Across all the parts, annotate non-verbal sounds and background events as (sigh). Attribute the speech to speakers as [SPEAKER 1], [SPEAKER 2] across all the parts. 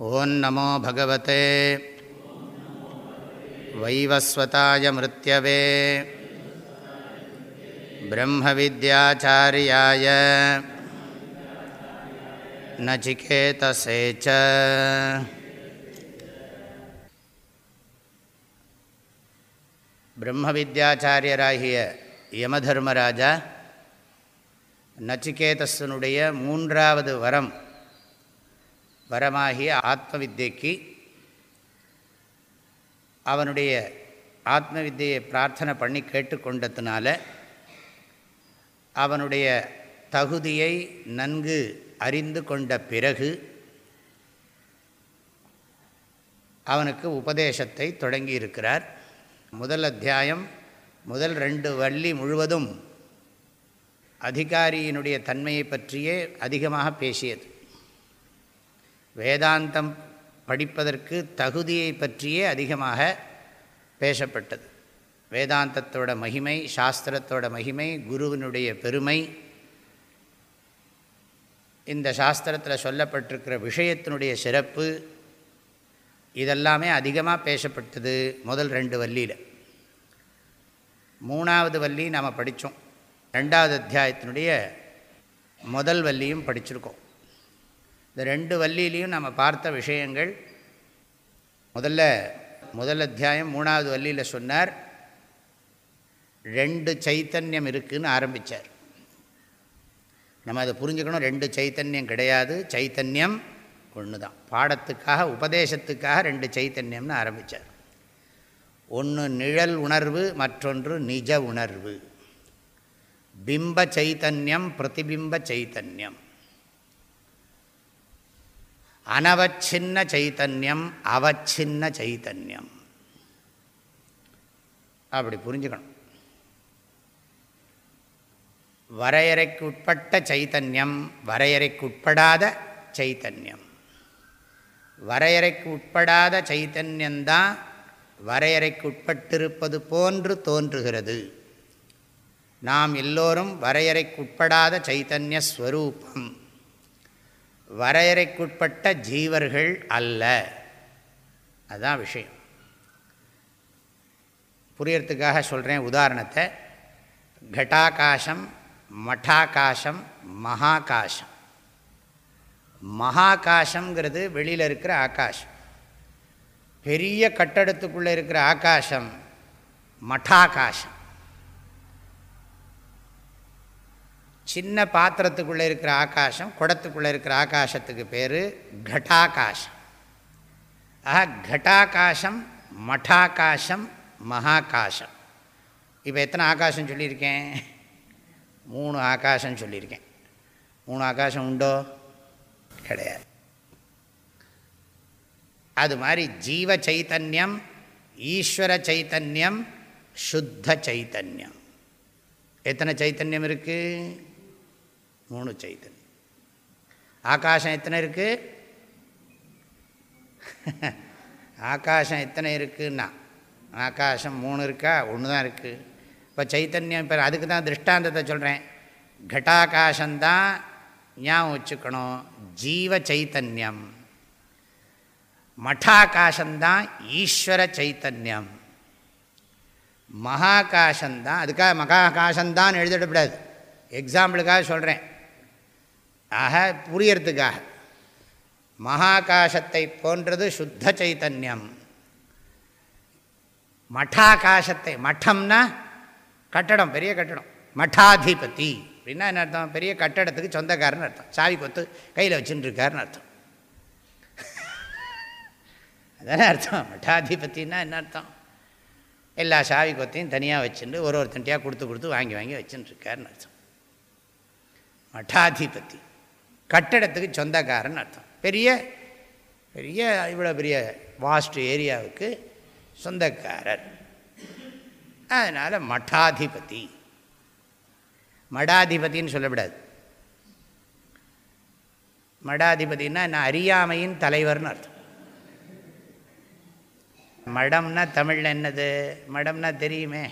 [SPEAKER 1] ॐ नमो भगवते वैवस्वताय मृत्यवे ब्रह्मविद्याचार्याय नचिकेतसे च பிரம்மவித்யாச்சாரியராகிய யமதர்மராஜா நச்சிகேதஸனுடைய மூன்றாவது வரம் வரமாகிய ஆத்ம வித்தியைக்கு அவனுடைய ஆத்ம வித்தியை பிரார்த்தனை பண்ணி கேட்டுக்கொண்டதுனால அவனுடைய தகுதியை நன்கு அறிந்து கொண்ட பிறகு அவனுக்கு உபதேசத்தை தொடங்கியிருக்கிறார். முதல் அத்தியாயம் முதல் ரெண்டு வள்ளி முழுவதும் அதிகாரியினுடைய தன்மையை பற்றியே அதிகமாக பேசியது. வேதாந்தம் படிப்பதற்கு தகுதியை பற்றியே அதிகமாக பேசப்பட்டது. வேதாந்தத்தோட மகிமை சாஸ்திரத்தோட மகிமை குருவினுடைய பெருமை இந்த சாஸ்திரத்தில் சொல்லப்பட்டிருக்கிற விஷயத்தினுடைய சிறப்பு இதெல்லாமே அதிகமாக பேசப்பட்டது முதல் ரெண்டு வள்ளியில். மூணாவது வள்ளி நாம் படித்தோம் ரெண்டாவது அத்தியாயத்தினுடைய முதல் வள்ளியும் படிச்சிருக்கோம். இந்த ரெண்டு வள்ளியிலையும் நம்ம பார்த்த விஷயங்கள். முதல்ல முதல் அத்தியாயம் மூணாவது வள்ளியில் சொன்னார் ரெண்டு சைத்தன்யம் இருக்குதுன்னு ஆரம்பித்தார் நம்ம அதை புரிஞ்சுக்கணும். ரெண்டு சைத்தன்யம் கிடையாது. சைத்தன்யம் ஒன்று தான் பாடத்துக்காக உபதேசத்துக்காக ரெண்டு சைத்தன்யம்னு ஆரம்பித்தார் ஒன்று நிழல் உணர்வு மற்றொன்று நிஜ உணர்வு. பிம்ப சைத்தன்யம் பிரதிபிம்ப சைத்தன்யம். அனவச்சின்ன சைத்தன்யம் அவச்சின்ன சைத்தன்யம். அப்படி புரிஞ்சுக்கணும். வரையறைக்கு உட்பட்ட சைத்தன்யம் வரையறைக்கு உட்படாத சைத்தன்யம். வரையறைக்கு உட்படாத சைத்தன்யந்தான் வரையறைக்கு உட்பட்டிருப்பது போன்று தோன்றுகிறது. நாம் எல்லோரும் வரையறைக்கு உட்படாத சைத்தன்ய ஸ்வரூபம் வரையறைக்குட்பட்ட ஜீவர்கள் அல்ல. அதுதான் விஷயம். புரியறதுக்காக சொல்கிறேன் உதாரணத்தை. கட்டாகாசம் மட்டாகாசம் மகாகாசம். மகாகாசங்கிறது வெளியில் இருக்கிற ஆகாசம். பெரிய கட்டடத்துக்குள்ளே இருக்கிற ஆகாசம் மட்டாகாசம். சின்ன பாத்திரத்துக்குள்ளே இருக்கிற ஆகாசம் குடத்துக்குள்ளே இருக்கிற ஆகாசத்துக்கு பேர் கட்டாகாசம். ஆஹா கட்டாகாசம் மட்டாகாசம் மகாகாசம். இப்போ எத்தனை ஆகாசம் சொல்லியிருக்கேன்? மூணு ஆகாசம் சொல்லியிருக்கேன். மூணு ஆகாசம் உண்டோ? கிடையாது. அது மாதிரி ஜீவ சைத்தன்யம் ஈஸ்வர சைத்தன்யம் சுத்த சைத்தன்யம். எத்தனை சைத்தன்யம் இருக்குது மூணு சைத்தன்யம் ஆகாசம் எத்தனை இருக்குது ஆகாசம் எத்தனை இருக்குன்னா ஆகாசம் மூணு இருக்கா? ஒன்று தான் இருக்குது இப்போ சைத்தன்யம் இப்போ அதுக்கு தான் திருஷ்டாந்தத்தை சொல்கிறேன் கட்டாகாசந்தான் ஞாபகம் வச்சுக்கணும். ஜீவ சைத்தன்யம் மட்டாகாசந்தான் ஈஸ்வர சைத்தன்யம் மகாகாசந்தான் அதுக்காக மகாகாசந்தான் எழுதிடக்கூடாது எக்ஸாம்பிளுக்காக சொல்கிறேன் ஆக புரியறதுக்காக. மகாகாசத்தை போன்றது சுத்த சைத்தன்யம். மட்டாகாசத்தை மட்டம்னா கட்டடம் பெரிய கட்டடம். மட்டாதிபதி. அப்படின்னா என்ன அர்த்தம்? பெரிய கட்டடத்துக்கு சொந்தக்காரன்னு அர்த்தம். சாவி கொத்து கையில் வச்சுட்டு இருக்காருன்னு அர்த்தம். அதானே அர்த்தம்? மட்டாதிபத்தின்னா என்ன அர்த்தம்? எல்லா சாவி கொத்தையும் தனியாக வச்சுட்டு ஒரு ஒருத்தன்ட்டியாக கொடுத்து கொடுத்து வாங்கி வாங்கி வச்சுட்டு இருக்காருன்னு அர்த்தம். மட்டாதிபத்தி கட்டடத்துக்கு சொந்தக்காரன்னு அர்த்தம். பெரிய பெரிய இவ்வளோ பெரிய வாஸ்ட் ஏரியாவுக்கு சொந்தக்காரர். அதனால் மட்டாதிபதி. மடாதிபதின்னு சொல்லக்கூடாது மடாதிபதினா நான் அறியாமையின் தலைவர்னு அர்த்தம். மடம்னா தமிழில் என்னது? மடம்னா தெரியுமே.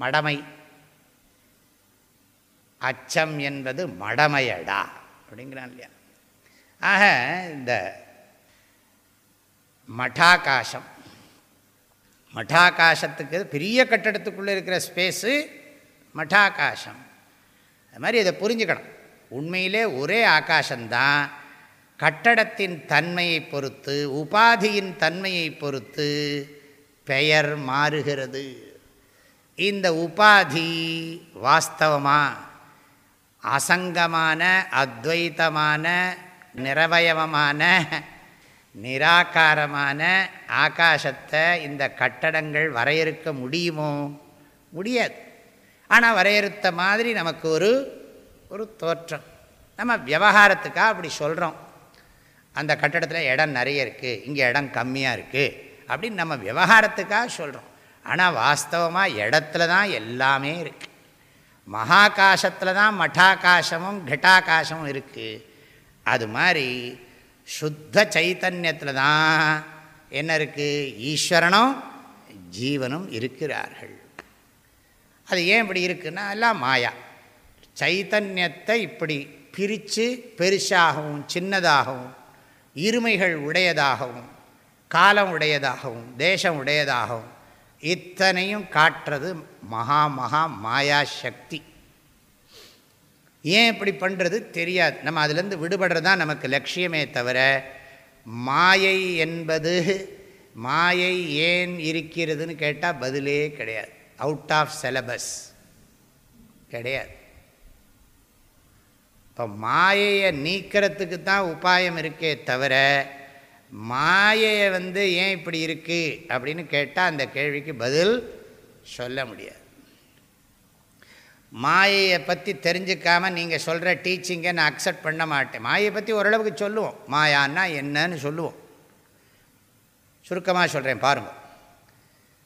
[SPEAKER 1] மடமை. அச்சம் என்பது மடமையடா. அப்படிங்கிறான் இல்லையா? ஆக இந்த மட்டாகாசம் மட்டாகாசத்துக்கு பெரிய கட்டடத்துக்குள்ளே இருக்கிற ஸ்பேஸு மட்டாகாசம். அது மாதிரி இதை புரிஞ்சுக்கணும். உண்மையிலே ஒரே ஆகாசந்தான் கட்டடத்தின் தன்மையை பொறுத்து உபாதியின் தன்மையை பொறுத்து பெயர் மாறுகிறது. இந்த உபாதி வாஸ்தவமாக அசங்கமான அத்வைத்தமான நிரவயவமான நிராகாரமான ஆகாசத்தை இந்த கட்டடங்கள் வரையறுக்க முடியுமோ? முடியாது. ஆனால் வரையறுத்த மாதிரி நமக்கு ஒரு ஒரு தோற்றம். நம்ம விவகாரத்துக்காக அப்படி சொல்கிறோம் அந்த கட்டடத்தில் இடம் நிறைய இருக்குது இங்கே இடம் கம்மியாக இருக்குது அப்படின்னு நம்ம விவகாரத்துக்காக சொல்கிறோம் ஆனால் வாஸ்தவமாக இடத்துல தான் எல்லாமே இருக்குது மகாகாசத்தில் தான் மட்டாகாசமும் கிட்டாகாசமும் இருக்குது அது மாதிரி சுத்த சைத்தன்யத்தில் தான் என்ன இருக்குது ஈஸ்வரனும் ஜீவனும் இருக்கிறார்கள். அது ஏன் இப்படி இருக்குன்னா எல்லாம் மாயா. சைத்தன்யத்தை இப்படி பிரித்து பெருசாகவும் சின்னதாகவும் இருமைகள் உடையதாகவும் காலம் உடையதாகவும் தேசம் உடையதாகவும் இத்தனையும் காட்டுறது மகா மகா மாயா சக்தி. ஏன் இப்படி பண்ணுறது தெரியாது. நம்ம அதுலேருந்து விடுபடுறது தான் நமக்கு லட்சியமே தவிர மாயை என்பது மாயை ஏன் இருக்கிறதுன்னு கேட்டால் பதிலே கிடையாது. அவுட் ஆஃப் சிலபஸ் கிடையாது. இப்போ மாயையை நீக்கிறதுக்கு தான் உபாயம் இருக்கே தவிர மாயையை வந்து ஏன் இப்படி இருக்குது அப்படின்னு கேட்டால் அந்த கேள்விக்கு பதில் சொல்ல முடியாது. மாயையை பற்றி தெரிஞ்சுக்காமல் நீங்கள் சொல்கிற டீச்சிங்கை நான் அக்செப்ட் பண்ண மாட்டேன். மாயை பற்றி ஓரளவுக்கு சொல்லுவோம். மாயான்னா என்னன்னு சொல்லுவோம். சுருக்கமாக சொல்கிறேன் பாருங்கள்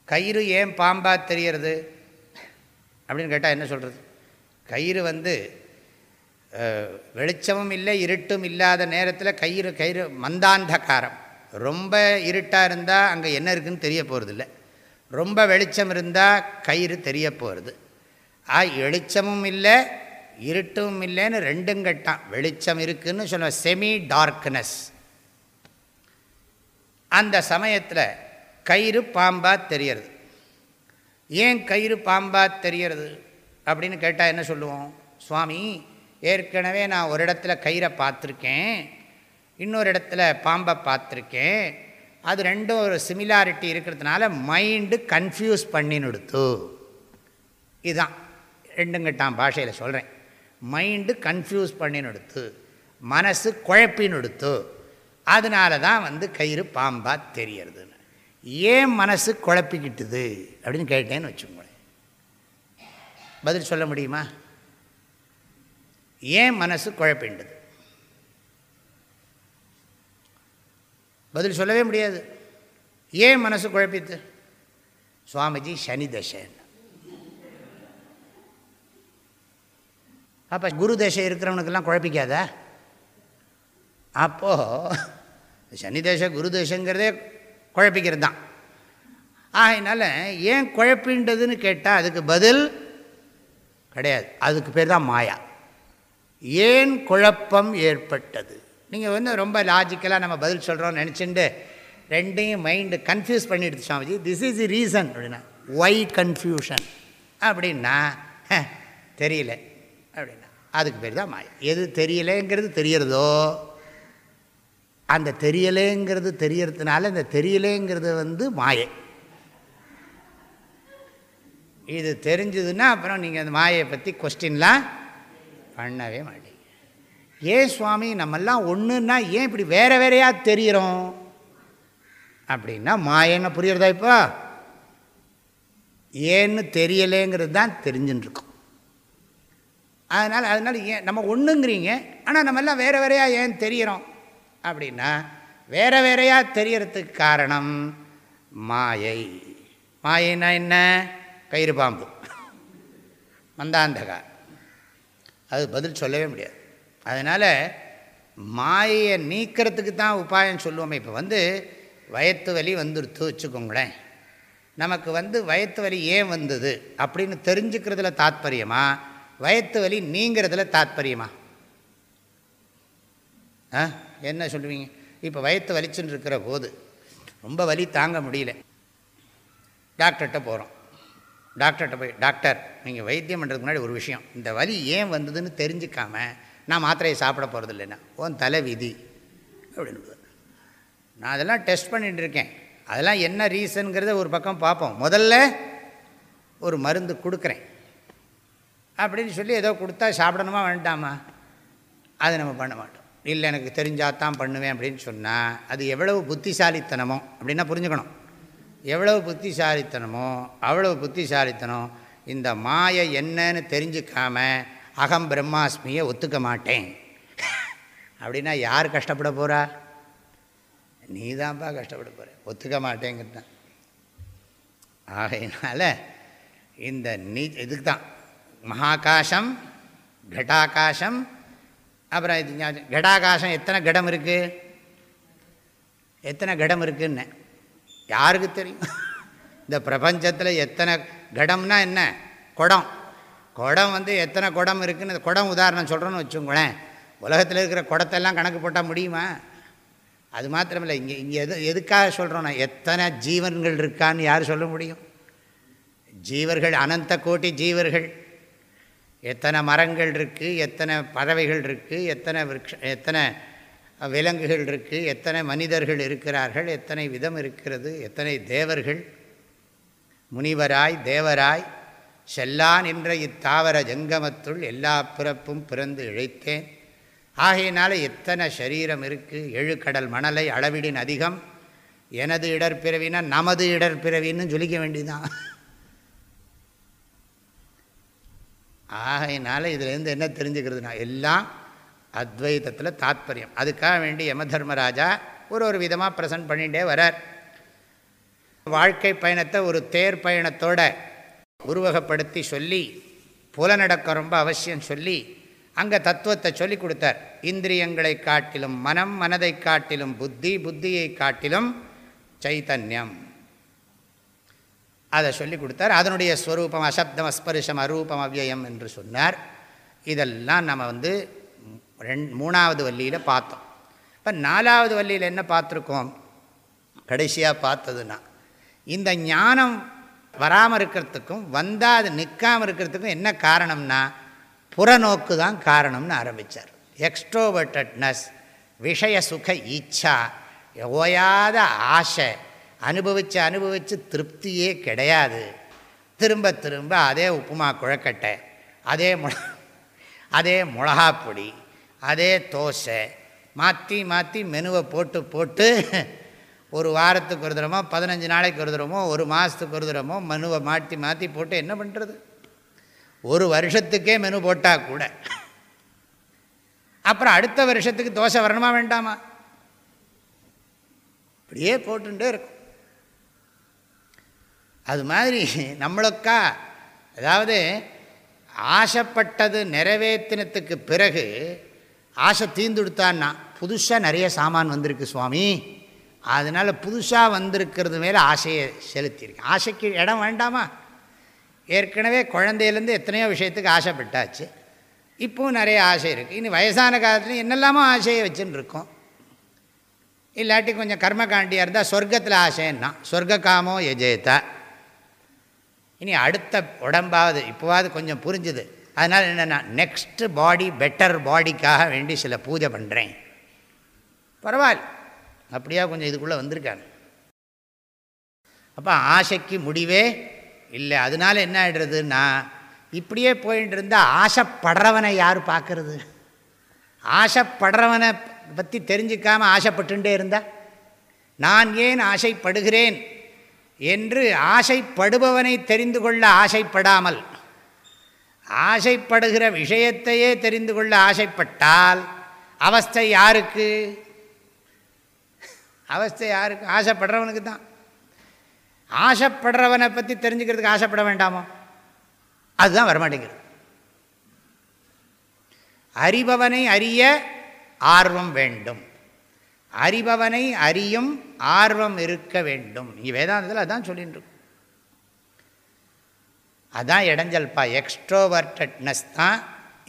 [SPEAKER 1] கயிறு ஏன் பாம்பாக தெரியறது? அப்படின்னு கேட்டால் என்ன சொல்கிறது கயிறு வந்து வெளிச்சமும் இல்லை இருட்டும் இல்லாத நேரத்தில் கயிறு கயிறு மந்தாந்தகாரம். ரொம்ப இருட்டாக இருந்தால் அங்கே என்ன இருக்குதுன்னு தெரிய போகிறதில்ல ரொம்ப வெளிச்சம் இருந்தால் கயிறு தெரிய போகிறது ஆ வெளிச்சமும் இல்லை இருட்டும் இல்லைன்னு ரெண்டும் கட்டான். வெளிச்சம் இருக்குதுன்னு சொல்லுவேன் செமி டார்க்னஸ் அந்த சமயத்தில் கயிறு பாம்பாக தெரியறது. ஏன் கயிறு பாம்பாக தெரியறது அப்படின்னு கேட்டால் என்ன சொல்லுவோம்? சுவாமி ஏற்கனவே நான் ஒரு இடத்துல கயிறை பார்த்துருக்கேன் இன்னொரு இடத்துல பாம்பை பார்த்துருக்கேன் அது ரெண்டும் ஒரு சிமிலாரிட்டி இருக்கிறதுனால மைண்டு கன்ஃபியூஸ் பண்ணினுடுத்து இதுதான். ரெண்டுங்கிட்டான் பாஷையில் சொல்கிறேன் மைண்டு கன்ஃபியூஸ் பண்ணினுடுத்து மனசு குழப்பினுடுத்து அதனால தான் வந்து கயிறு பாம்பாக தெரியறதுன்னு. ஏன் மனசு குழப்பிக்கிட்டுது? அப்படின்னு கேட்டேன்னு வச்சுக்கோங்களேன். பதில் சொல்ல முடியுமா? ஏன் மனசு குழப்பின்றது? பதில் சொல்லவே முடியாது. ஏன் மனசு குழப்பித்து? சுவாமிஜி சனி தசைன்னு. அப்போ குரு தசை இருக்கிறவனுக்கெல்லாம் குழப்பிக்காதா? அப்போது சனி தசை குரு தசைங்கிறதே குழப்பிக்கிறது தான் ஆகையினால ஏன் குழப்பின்றதுன்னு கேட்டால் அதுக்கு பதில் கிடையாது. அதுக்கு பேர் தான் மாயா. ஏன் குழப்பம் ஏற்பட்டது? நீங்கள் வந்து ரொம்ப லாஜிக்கலாக நம்ம பதில் சொல்கிறோம் நினச்சிண்டு ரெண்டையும் மைண்டு கன்ஃபியூஸ் பண்ணிடுது Swamiji this is the reason அப்படின்னா ஒய் கன்ஃபியூஷன் அப்படின்னா தெரியல. அப்படின்னா அதுக்கு பேர் தான் மாயா. எது தெரியலேங்கிறது தெரியறதோ அந்த தெரியலேங்கிறது தெரியறதுனால இந்த தெரியலேங்கிறது வந்து மாயை. இது தெரிஞ்சதுன்னா அப்புறம் நீங்கள் அந்த மாயை பற்றி கொஸ்டின்லாம் பண்ணவே மாட்டீங்க. ஏன் சுவாமி நம்மெல்லாம் ஒன்றுன்னா ஏன் இப்படி வேறு வேறையாக தெரிகிறோம் அப்படின்னா மாயன்னு புரியுறதா இப்போ? ஏன்னு தெரியலேங்கிறது தான் தெரிஞ்சுட்டுருக்கோம் அதனால் அதனால் ஏன் நம்ம ஒன்றுங்கிறீங்க ஆனால் நம்மெல்லாம் வேறு வேறையாக ஏன் தெரிகிறோம் அப்படின்னா வேறு வேறையாக தெரியறதுக்கு காரணம் மாயை. மாயைனா என்ன? கயிறு பாம்பு. மந்தாந்தகா. அது பதில் சொல்லவே முடியாது. அதனால் மாயையை நீக்கிறதுக்கு தான் உபாயம் சொல்லுவோமே. இப்போ வந்து வயத்து வலி வந்துடுத்து வச்சுக்கோங்களேன். நமக்கு வந்து வயத்து வலி ஏன் வந்தது அப்படின்னு தெரிஞ்சுக்கிறதுல தாத்பரியமா? வயத்து வலி நீங்கிறதுல தாத்பரியமா? ஆ? என்ன சொல்லுவீங்க? இப்போ வயத்து வலிச்சுன்னு இருக்கிற போது ரொம்ப வலி தாங்க முடியல. டாக்டர்கிட்ட போகிறோம் டாக்டர்கிட்ட போய் டாக்டர் நீங்கள் வைத்தியம் பண்ணுறதுக்கு முன்னாடி ஒரு விஷயம். இந்த வலி ஏன் வந்ததுன்னு தெரிஞ்சுக்காமல் நான் மாத்திரையை சாப்பிட போகிறது இல்லைன்னா ஓன் தலை விதி அப்படின்னு நான் அதெல்லாம் டெஸ்ட் பண்ணிகிட்டு இருக்கேன். அதெல்லாம் என்ன ரீசனுங்கிறத ஒரு பக்கம் பார்ப்போம். முதல்ல ஒரு மருந்து கொடுக்குறேன். அப்படின்னு சொல்லி ஏதோ கொடுத்தா சாப்பிடணுமா வேண்டாமா? அதை நம்ம பண்ண மாட்டோம். இல்லை எனக்கு தெரிஞ்சால் தான் பண்ணுவேன் அப்படின்னு சொன்னால் அது எவ்வளவு புத்திசாலித்தனமோ அப்படின்னா புரிஞ்சுக்கணும். எவ்வளவு புத்திசாலித்தனமோ அவ்வளவு புத்திசாலித்தனம் இந்த மாயை என்னன்னு தெரிஞ்சுக்காமல் அகம் பிரம்மாஸ்மியை ஒத்துக்க மாட்டேன். அப்படின்னா யார் கஷ்டப்பட போகிறா நீ தான்ப்பா கஷ்டப்பட போகிற ஒத்துக்க மாட்டேங்கிறது தான் ஆகையினால இந்த நீ இதுக்கு தான் மகாகாசம் கடாகாசம் அப்புறம் இது கடாகாசம் எத்தனை கடம் இருக்குது எத்தனை கடம் இருக்குன்னு. யாருக்கு தெரியும்? இந்த பிரபஞ்சத்தில் எத்தனை கடம்னா என்ன? குடம். குடம் வந்து எத்தனை குடம் இருக்குன்னு குடம் உதாரணம் சொல்கிறோன்னு வச்சுங்களேன் உலகத்தில் இருக்கிற குடத்தெல்லாம் கணக்கு போட்டால் முடியுமா? அது மாத்திரமில்லை. இங்கே இங்கே எது எதுக்காக சொல்கிறோன்னா எத்தனை ஜீவன்கள் இருக்கான்னு யார் சொல்ல முடியும்? ஜீவர்கள் அனந்த கோட்டி ஜீவர்கள். எத்தனை மரங்கள் இருக்குது எத்தனை பறவைகள் இருக்குது எத்தனை விரக்ஷ எத்தனை விலங்குகள் இருக்குது எத்தனை மனிதர்கள் இருக்கிறார்கள் எத்தனை விதம் இருக்கிறது எத்தனை தேவர்கள். முனிவராய் தேவராய் செல்லா என்ற இத்தாவர ஜங்கமத்துள் எல்லா பிறப்பும் பிறந்து இழைத்தேன். ஆகையினால எத்தனை சரீரம் இருக்குது எழுக்கடல் மணலை அளவிடின் அதிகம். எனது இடர்பிறவினா நமது இடர்பிறவின்னு சொல்லிக்க வேண்டியதான் ஆகையினால இதுலேருந்து என்ன தெரிஞ்சுக்கிறதுனா எல்லாம் அத்வைதத்தில் தாத்பரியம். அதுக்காக வேண்டி யம தர்மராஜா ஒரு ஒரு விதமாக ப்ரெசன்ட் பண்ணிகிட்டே வரார். வாழ்க்கை பயணத்தை ஒரு தேர் பயணத்தோட உருவகப்படுத்தி சொல்லி புலநடக்கம் ரொம்ப அவசியம் சொல்லி அங்கே தத்துவத்தை சொல்லி கொடுத்தார். இந்திரியங்களை காட்டிலும் மனம் மனதை காட்டிலும் புத்தி புத்தியை காட்டிலும் சைத்தன்யம் அதை சொல்லி கொடுத்தார். அதனுடைய ஸ்வரூபம் அசப்தம் அஸ்பரிசம் அரூபம் அவ்யயம் என்று சொன்னார். இதெல்லாம் நம்ம வந்து ரெண் மூணாவது வள்ளியில் பார்த்தோம். இப்போ நாலாவது வள்ளியில் என்ன பார்த்துருக்கோம்? கடைசியாக பார்த்ததுன்னா இந்த ஞானம் வராமல் இருக்கிறதுக்கும் வந்தால் அது நிற்காமல் இருக்கிறதுக்கும் என்ன காரணம்னா புறநோக்கு தான் காரணம்னு ஆரம்பித்தார் எக்ஸ்ட்ரோவர்டட்னஸ் விஷய சுக ஈச்சா ஓயாத ஆசை அனுபவித்து அனுபவித்து திருப்தியே கிடையாது. திரும்ப திரும்ப அதே உப்புமா குழக்கட்டை அதே முள அதே மிளகாப்பொடி அதே தோசை மாற்றி மாற்றி மெனுவை போட்டு போட்டு ஒரு வாரத்துக்கு ஒரு தரமோ பதினஞ்சு நாளைக்கு ஒரு தரமோ ஒரு மாதத்துக்கு ஒரு தரமோ மெனுவை மாற்றி மாற்றி போட்டு என்ன பண்ணுறது ஒரு வருஷத்துக்கே மெனு போட்டால் கூட. அப்புறம் அடுத்த வருஷத்துக்கு தோசை வரணுமா வேண்டாமா? இப்படியே போட்டுட்டே இருக்கும். அது மாதிரி நம்மளுக்கா அதாவது ஆசைப்பட்டது நிறைவேற்றினத்துக்கு பிறகு ஆசை தீர்ந்துடுத்தான்னா புதுசாக நிறைய சாமான் வந்திருக்கு சுவாமி. அதனால் புதுசாக வந்திருக்கிறது மேலே ஆசையை செலுத்தியிருக்கேன். ஆசைக்கு இடம் வேண்டாமா? ஏற்கனவே குழந்தையிலேருந்து எத்தனையோ விஷயத்துக்கு ஆசைப்பட்டாச்சு. இப்போவும் நிறைய ஆசை இருக்குது இனி வயசான காலத்துலையும் என்னெல்லாமோ ஆசையை வச்சுன்னு இருக்கோம். இல்லாட்டி கொஞ்சம் கர்மகாண்டியாக இருந்தால் சொர்க்கத்தில் ஆசைன்னா சொர்க்க காமோ எஜேதா. இனி அடுத்த உடம்பாவது இப்போவாது கொஞ்சம் புரிஞ்சுது. அதனால் என்னென்னா நெக்ஸ்ட்டு பாடி பெட்டர் பாடிக்காக வேண்டி சில பூஜை பண்ணுறேன் பரவாயில்ல. அப்படியா கொஞ்சம் இதுக்குள்ளே வந்திருக்காங்க அப்போ ஆசைக்கு முடிவே இல்லை. அதனால் என்ன ஆகிடுறதுன்னா இப்படியே போயிட்டு இருந்தால் ஆசைப்படுறவனை யார் பார்க்கறது? ஆசைப்படுறவனை பற்றி தெரிஞ்சிக்காமல் ஆசைப்பட்டுட்டே இருந்தா? நான் ஏன் ஆசைப்படுகிறேன் என்று ஆசைப்படுபவனை தெரிந்து கொள்ள ஆசைப்படாமல் ஆசைப்படுகிற விஷயத்தையே தெரிந்து கொள்ள ஆசைப்பட்டால் அவஸ்தை யாருக்கு? அவஸ்தை யாருக்கு? ஆசைப்படுறவனுக்கு தான். ஆசைப்படுறவனை பற்றி தெரிஞ்சுக்கிறதுக்கு ஆசைப்பட வேண்டாமோ? அதுதான் வரமாட்டேங்கிறது அறிபவனை அறிய ஆர்வம் வேண்டும். அறிபவனை அறியும் ஆர்வம் இருக்க வேண்டும். இங்கே வேதாந்தத்தில் அதான் சொல்லிட்டு அதான் இடைஞ்சல்பா எக்ஸ்ட்ரோவர்டட்னஸ் தான்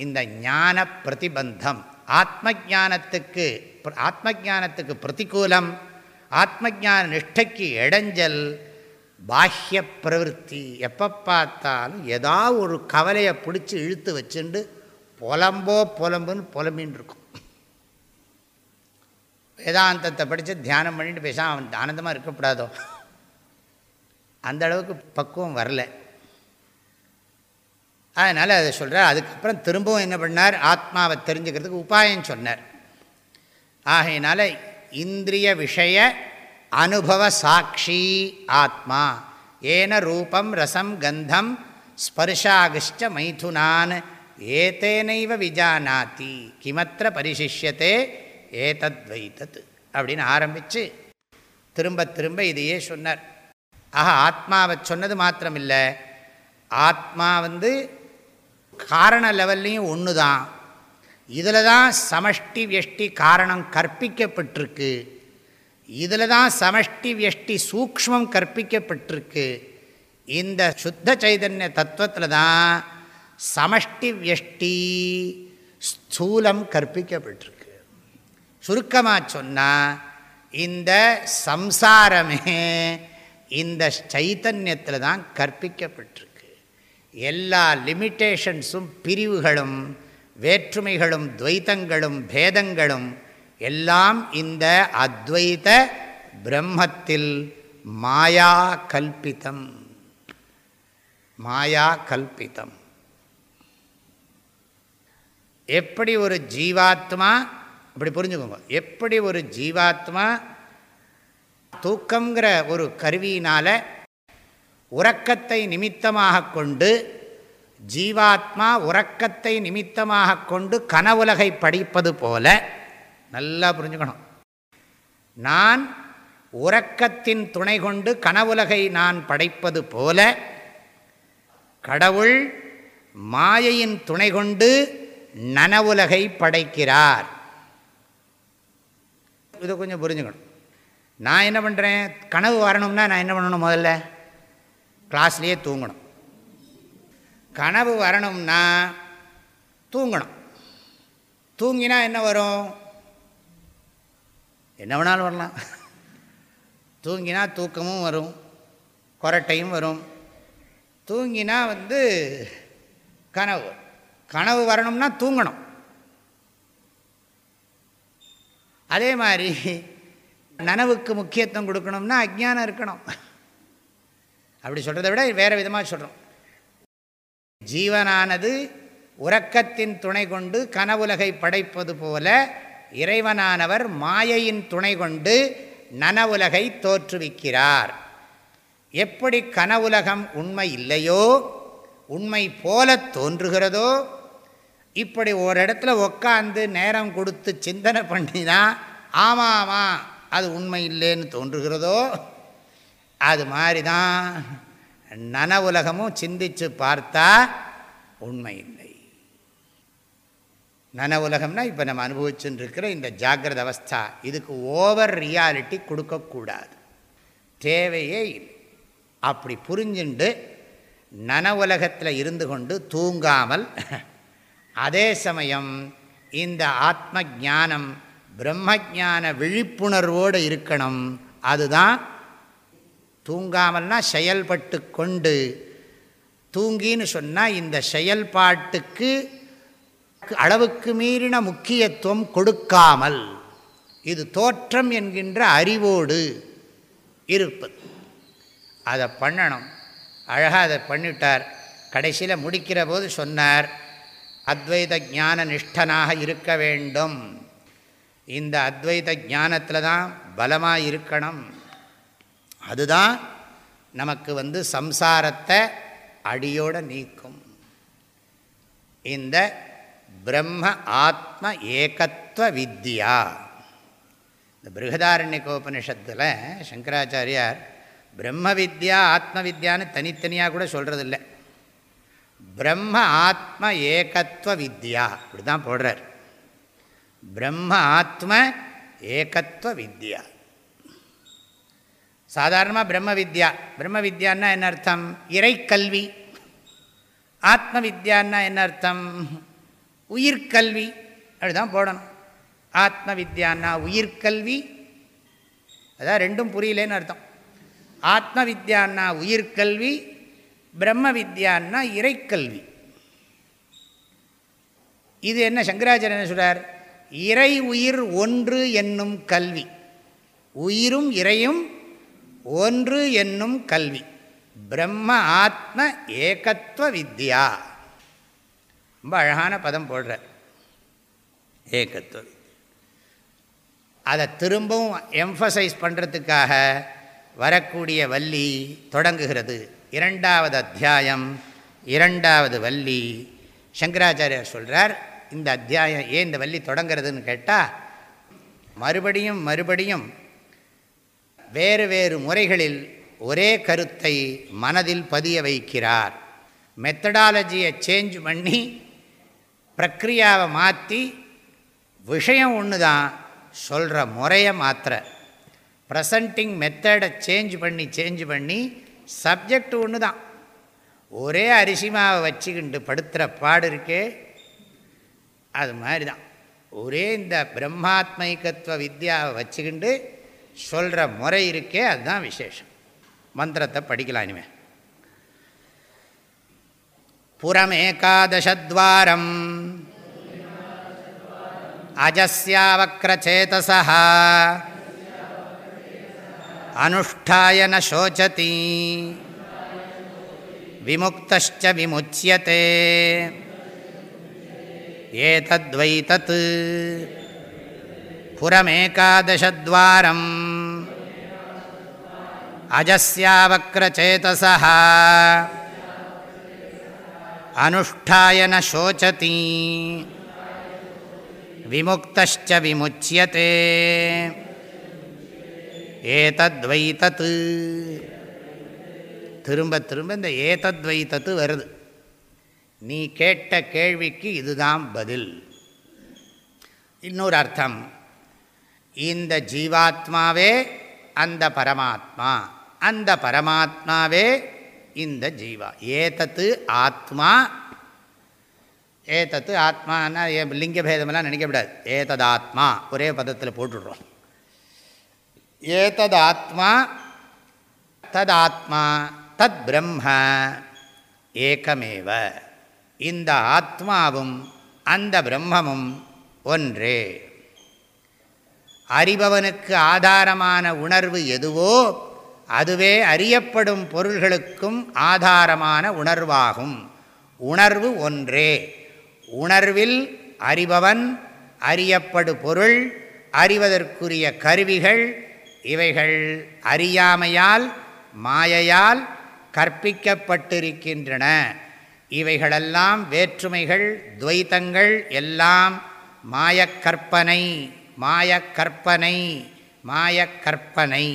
[SPEAKER 1] இந்த ஞான பிரதிபந்தம். ஆத்ம ஜானத்துக்கு ஆத்ம ஜானத்துக்கு பிரதிகூலம். ஆத்ம ஜான நிஷ்டைக்கு இடைஞ்சல் பாஹ்ய பிரவருத்தி எப்போ பார்த்தாலும் ஏதாவது ஒரு கவலையை பிடிச்சி இழுத்து வச்சுண்டு புலம்போ புலம்புன்னு புலம்பின்னு இருக்கும் வேதாந்தத்தை படித்து தியானம் பண்ணிட்டு பேசாமல் அவன் ஆனந்தமாக இருக்கக்கூடாதோ அந்த அளவுக்கு பக்குவம் வரல. அதனால் அதை சொல்கிறார் அதுக்கப்புறம் திரும்பவும் என்ன பண்ணார்? ஆத்மாவை தெரிஞ்சுக்கிறதுக்கு உபாயம் சொன்னார். ஆகையினால இந்திரிய விஷய அனுபவ சாட்சி ஆத்மா. ஏன ரூபம் ரசம் கந்தம் ஸ்பர்ஷாகிஷ்ட மைதுனான். ஏத்தேனைவ விஜானாத்தி கிமத்திர பரிசிஷ்யத்தே ஏதத் வைத்தத் அப்படின்னு ஆரம்பித்து திரும்ப திரும்ப இதையே சொன்னார். ஆக ஆத்மாவை சொன்னது மாத்திரம் இல்லை ஆத்மா வந்து காரண லெவல்லையும் ஒன்று தான் இதில் தான் சமஷ்டி வியஷ்டி காரணம் கற்பிக்கப்பட்டிருக்கு. இதில் தான் சமஷ்டி வியஷ்டி சூக்மம் கற்பிக்கப்பட்டிருக்கு. இந்த சுத்த சைதன்ய தத்துவத்தில் தான் சமஷ்டி வியஷ்டி ஸ்தூலம் கற்பிக்கப்பட்டிருக்கு. சுருக்கமாக சொன்னால் இந்த சம்சாரமே இந்த சைத்தன்யத்தில் தான் கற்பிக்கப்பட்டிருக்கு. எல்லா லிமிட்டேஷன்ஸும் பிரிவுகளும் வேற்றுமைகளும் துவைத்தங்களும் பேதங்களும் எல்லாம் இந்த அத்வைத பிரம்மத்தில் மாயா கல்பித்தம் மாயா கல்பித்தம் எப்படி ஒரு ஜீவாத்மா அப்படி புரிஞ்சுக்கோங்க. எப்படி ஒரு ஜீவாத்மா தூக்கங்கிற ஒரு கருவியினால் உறக்கத்தை நிமித்தமாக கொண்டு ஜீவாத்மா உறக்கத்தை நிமித்தமாக கொண்டு கனவுலகை படிப்பது போல நல்லா புரிஞ்சுக்கணும். நான் உறக்கத்தின் துணை கொண்டு கனவுலகை நான் படைப்பது போல கடவுள் மாயையின் துணை கொண்டு நனவுலகை படைக்கிறார். இதை கொஞ்சம் புரிஞ்சுக்கணும். நான் என்ன பண்ணுறேன் கனவு வரணும்னா நான் என்ன பண்ணணும் முதல்ல? கிளாஸ்லேயே தூங்கணும். கனவு வரணும்னா தூங்கணும். தூங்கினா என்ன வரும்? என்ன வேணாலும் வரலாம். தூங்கினா தூக்கமும் வரும் கொரட்டையும் வரும். தூங்கினா வந்து கனவு கனவு வரணும்னா தூங்கணும். அதே மாதிரி நனவுக்கு முக்கியத்துவம் கொடுக்கணும்னா அஜ்ஞானம் இருக்கணும். அப்படி சொல்கிறத விட வேறு விதமாக சொல்கிறோம் ஜீவனானது உறக்கத்தின் துணை கொண்டு கனவுலகை படைப்பது போல இறைவனானவர் மாயையின் துணை கொண்டு நனவுலகை தோற்றுவிக்கிறார். எப்படி கனவுலகம் உண்மை இல்லையோ உண்மை போல தோன்றுகிறதோ இப்படி ஒரு இடத்துல உக்காந்து நேரம் கொடுத்து சிந்தனை பண்ணினா ஆமாமா அது உண்மை இல்லைன்னு தோன்றுகிறதோ அது மாதிரி தான் நன உலகமும் சிந்தித்து பார்த்தா உண்மை இல்லை நன உலகம்னா இப்போ நம்ம அனுபவிச்சுன்னு இருக்கிற இந்த ஜாகிரத அவஸ்தா. இதுக்கு ஓவர் ரியாலிட்டி கொடுக்கக்கூடாது. தேவையே இல்லை. அப்படி புரிஞ்சுண்டு நன உலகத்தில் இருந்து கொண்டு தூங்காமல் (laughs) அதே சமயம் இந்த ஆத்ம ஜானம் பிரம்ம ஜான விழிப்புணர்வோடு இருக்கணும். அதுதான் தூங்காமல்னா செயல்பட்டு கொண்டு. தூங்கின்னு சொன்னால் இந்த செயல்பாட்டுக்கு அளவுக்கு மீறின முக்கியத்துவம் கொடுக்காமல் இது தோற்றம் என்கின்ற அறிவோடு இருப்பது. அதை பண்ணணும். அழகாக அதை பண்ணிட்டார். கடைசியில் முடிக்கிற போது சொன்னார் அத்வைத ஞான நிஷ்டனாக இருக்க வேண்டும். இந்த அத்வைத ஞானத்தில் தான் பலமாக இருக்கணும். அதுதான் நமக்கு வந்து சம்சாரத்தை அடியோடு நீக்கும். இந்த பிரம்ம ஆத்ம ஏகத்துவ வித்யா. இந்த பிருகதாரண்யகோபனிஷத்தில் சங்கராச்சாரியார் பிரம்ம வித்யா ஆத்ம வித்யான்னு தனித்தனியாக கூட சொல்கிறதில்ல பிரம்ம ஆத்ம ஏகத்துவ வித்யா. இப்படி தான் போடுறார். பிரம்ம ஆத்ம ஏகத்துவ வித்யா. சாதாரணமாக பிரம்ம வித்யா பிரம்ம வித்யான்னா என்ன அர்த்தம்? இறைக்கல்வி. ஆத்ம வித்யான்னா என்ன அர்த்தம்? உயிர்கல்வி அப்படிதான் போடணும். ஆத்ம வித்யான்னா உயிர்கல்வி அதான் ரெண்டும் புரியலேன்னு அர்த்தம். ஆத்ம வித்யான்னா உயிர்கல்வி பிரம்ம வித்யான்னா இறைக்கல்வி. இது என்ன சங்கராச்சாரியன் சொல்கிறார் இறை உயிர் ஒன்று என்னும் கல்வி. உயிரும் இறையும் ஒன்று என்னும் கல்வி. பிரம்ம ஆத்ம ஏகத்துவ வித்யா. ரொம்ப அழகான பதம் போடுற ஏகத்துவ. அதை திரும்பவும் எம்ஃபசைஸ் பண்ணுறதுக்காக வரக்கூடிய வள்ளி தொடங்குகிறது. இரண்டாவது அத்தியாயம் இரண்டாவது வள்ளி. சங்கராச்சாரியார் சொல்கிறார் இந்த அத்தியாயம் ஏன் இந்த வள்ளி தொடங்கிறதுன்னு கேட்டால் மறுபடியும் மறுபடியும் வேறு வேறு முறைகளில் ஒரே கருத்தை மனதில் பதிய வைக்கிறார். மெத்தடாலஜியை சேஞ்ச் பண்ணி பிரக்ரியாவை மாற்றி விஷயம் ஒன்று தான் சொல்கிற முறையை மாத்திர ப்ரெசண்டிங் மெத்தடை சேஞ்ச் பண்ணி சேஞ்ச் பண்ணி சப்ஜெக்ட் ஒன்று தான் ஒரே அரிசிமாவை வச்சுக்கிண்டு படுத்துகிற பாடு இருக்கே அது மாதிரி தான் ஒரே இந்த பிரம்மாத்மைக்கத்துவ வித்யாவை வச்சுக்கிண்டு சொல்கிற முறை இருக்கே அதுதான் விசேஷம். மந்திரத்தை படிக்கலாம் இனிமேல் புறமேகாதசத்வாரம் அஜஸ்யாவக்ரச்சேதசா அனுஷ்டாய நோச்சதி விமுக்தச்ச விமுச்சியதே. ஏதத்வை தத்து புறமேகாதசத்வாரம் அஜஸ்யாவக்ரச்சேதசா அனுஷ்டாய நோச்சதி விமுக்த விமுச்சியதே ஏதத்வை தத்து திரும்ப திரும்ப இந்த ஏதத்வை தத்து வருது. நீ கேட்ட கேள்விக்கு இதுதான் பதில். இன்னொரு அர்த்தம். இந்த ஜீவாத்மாவே அந்த பரமாத்மா அந்த பரமாத்மாவே இந்த ஜீவா. ஏதத்து ஆத்மா ஏதத்து ஆத்மானா லிங்க பேதமெல்லாம் நினைக்கக்கூடாது. ஏததாத்மா ஒரே பதத்தில் போட்டுடுறோம். ஏததாத்மா ததாத்மா தத் பிரம்ம ஏகமேவ. இந்த ஆத்மாவும் அந்த பிரம்மமும் ஒன்றே. அறிபவனுக்கு ஆதாரமான உணர்வு எதுவோ அதுவே அறியப்படும் பொருள்களுக்கும் ஆதாரமான உணர்வாகும். உணர்வு ஒன்றே. உணர்வில் அறிபவன் அறியப்படு பொருள் அறிவதற்குரிய கருவிகள் இவைகள் அறியாமையால் மாயையால் கற்பிக்கப்பட்டிருக்கின்றன. இவைகளெல்லாம் வேற்றுமைகள் துவைத்தங்கள் எல்லாம் மாயக்கற்பனை மாயக்கற்பனை மாயக்கற்பனை.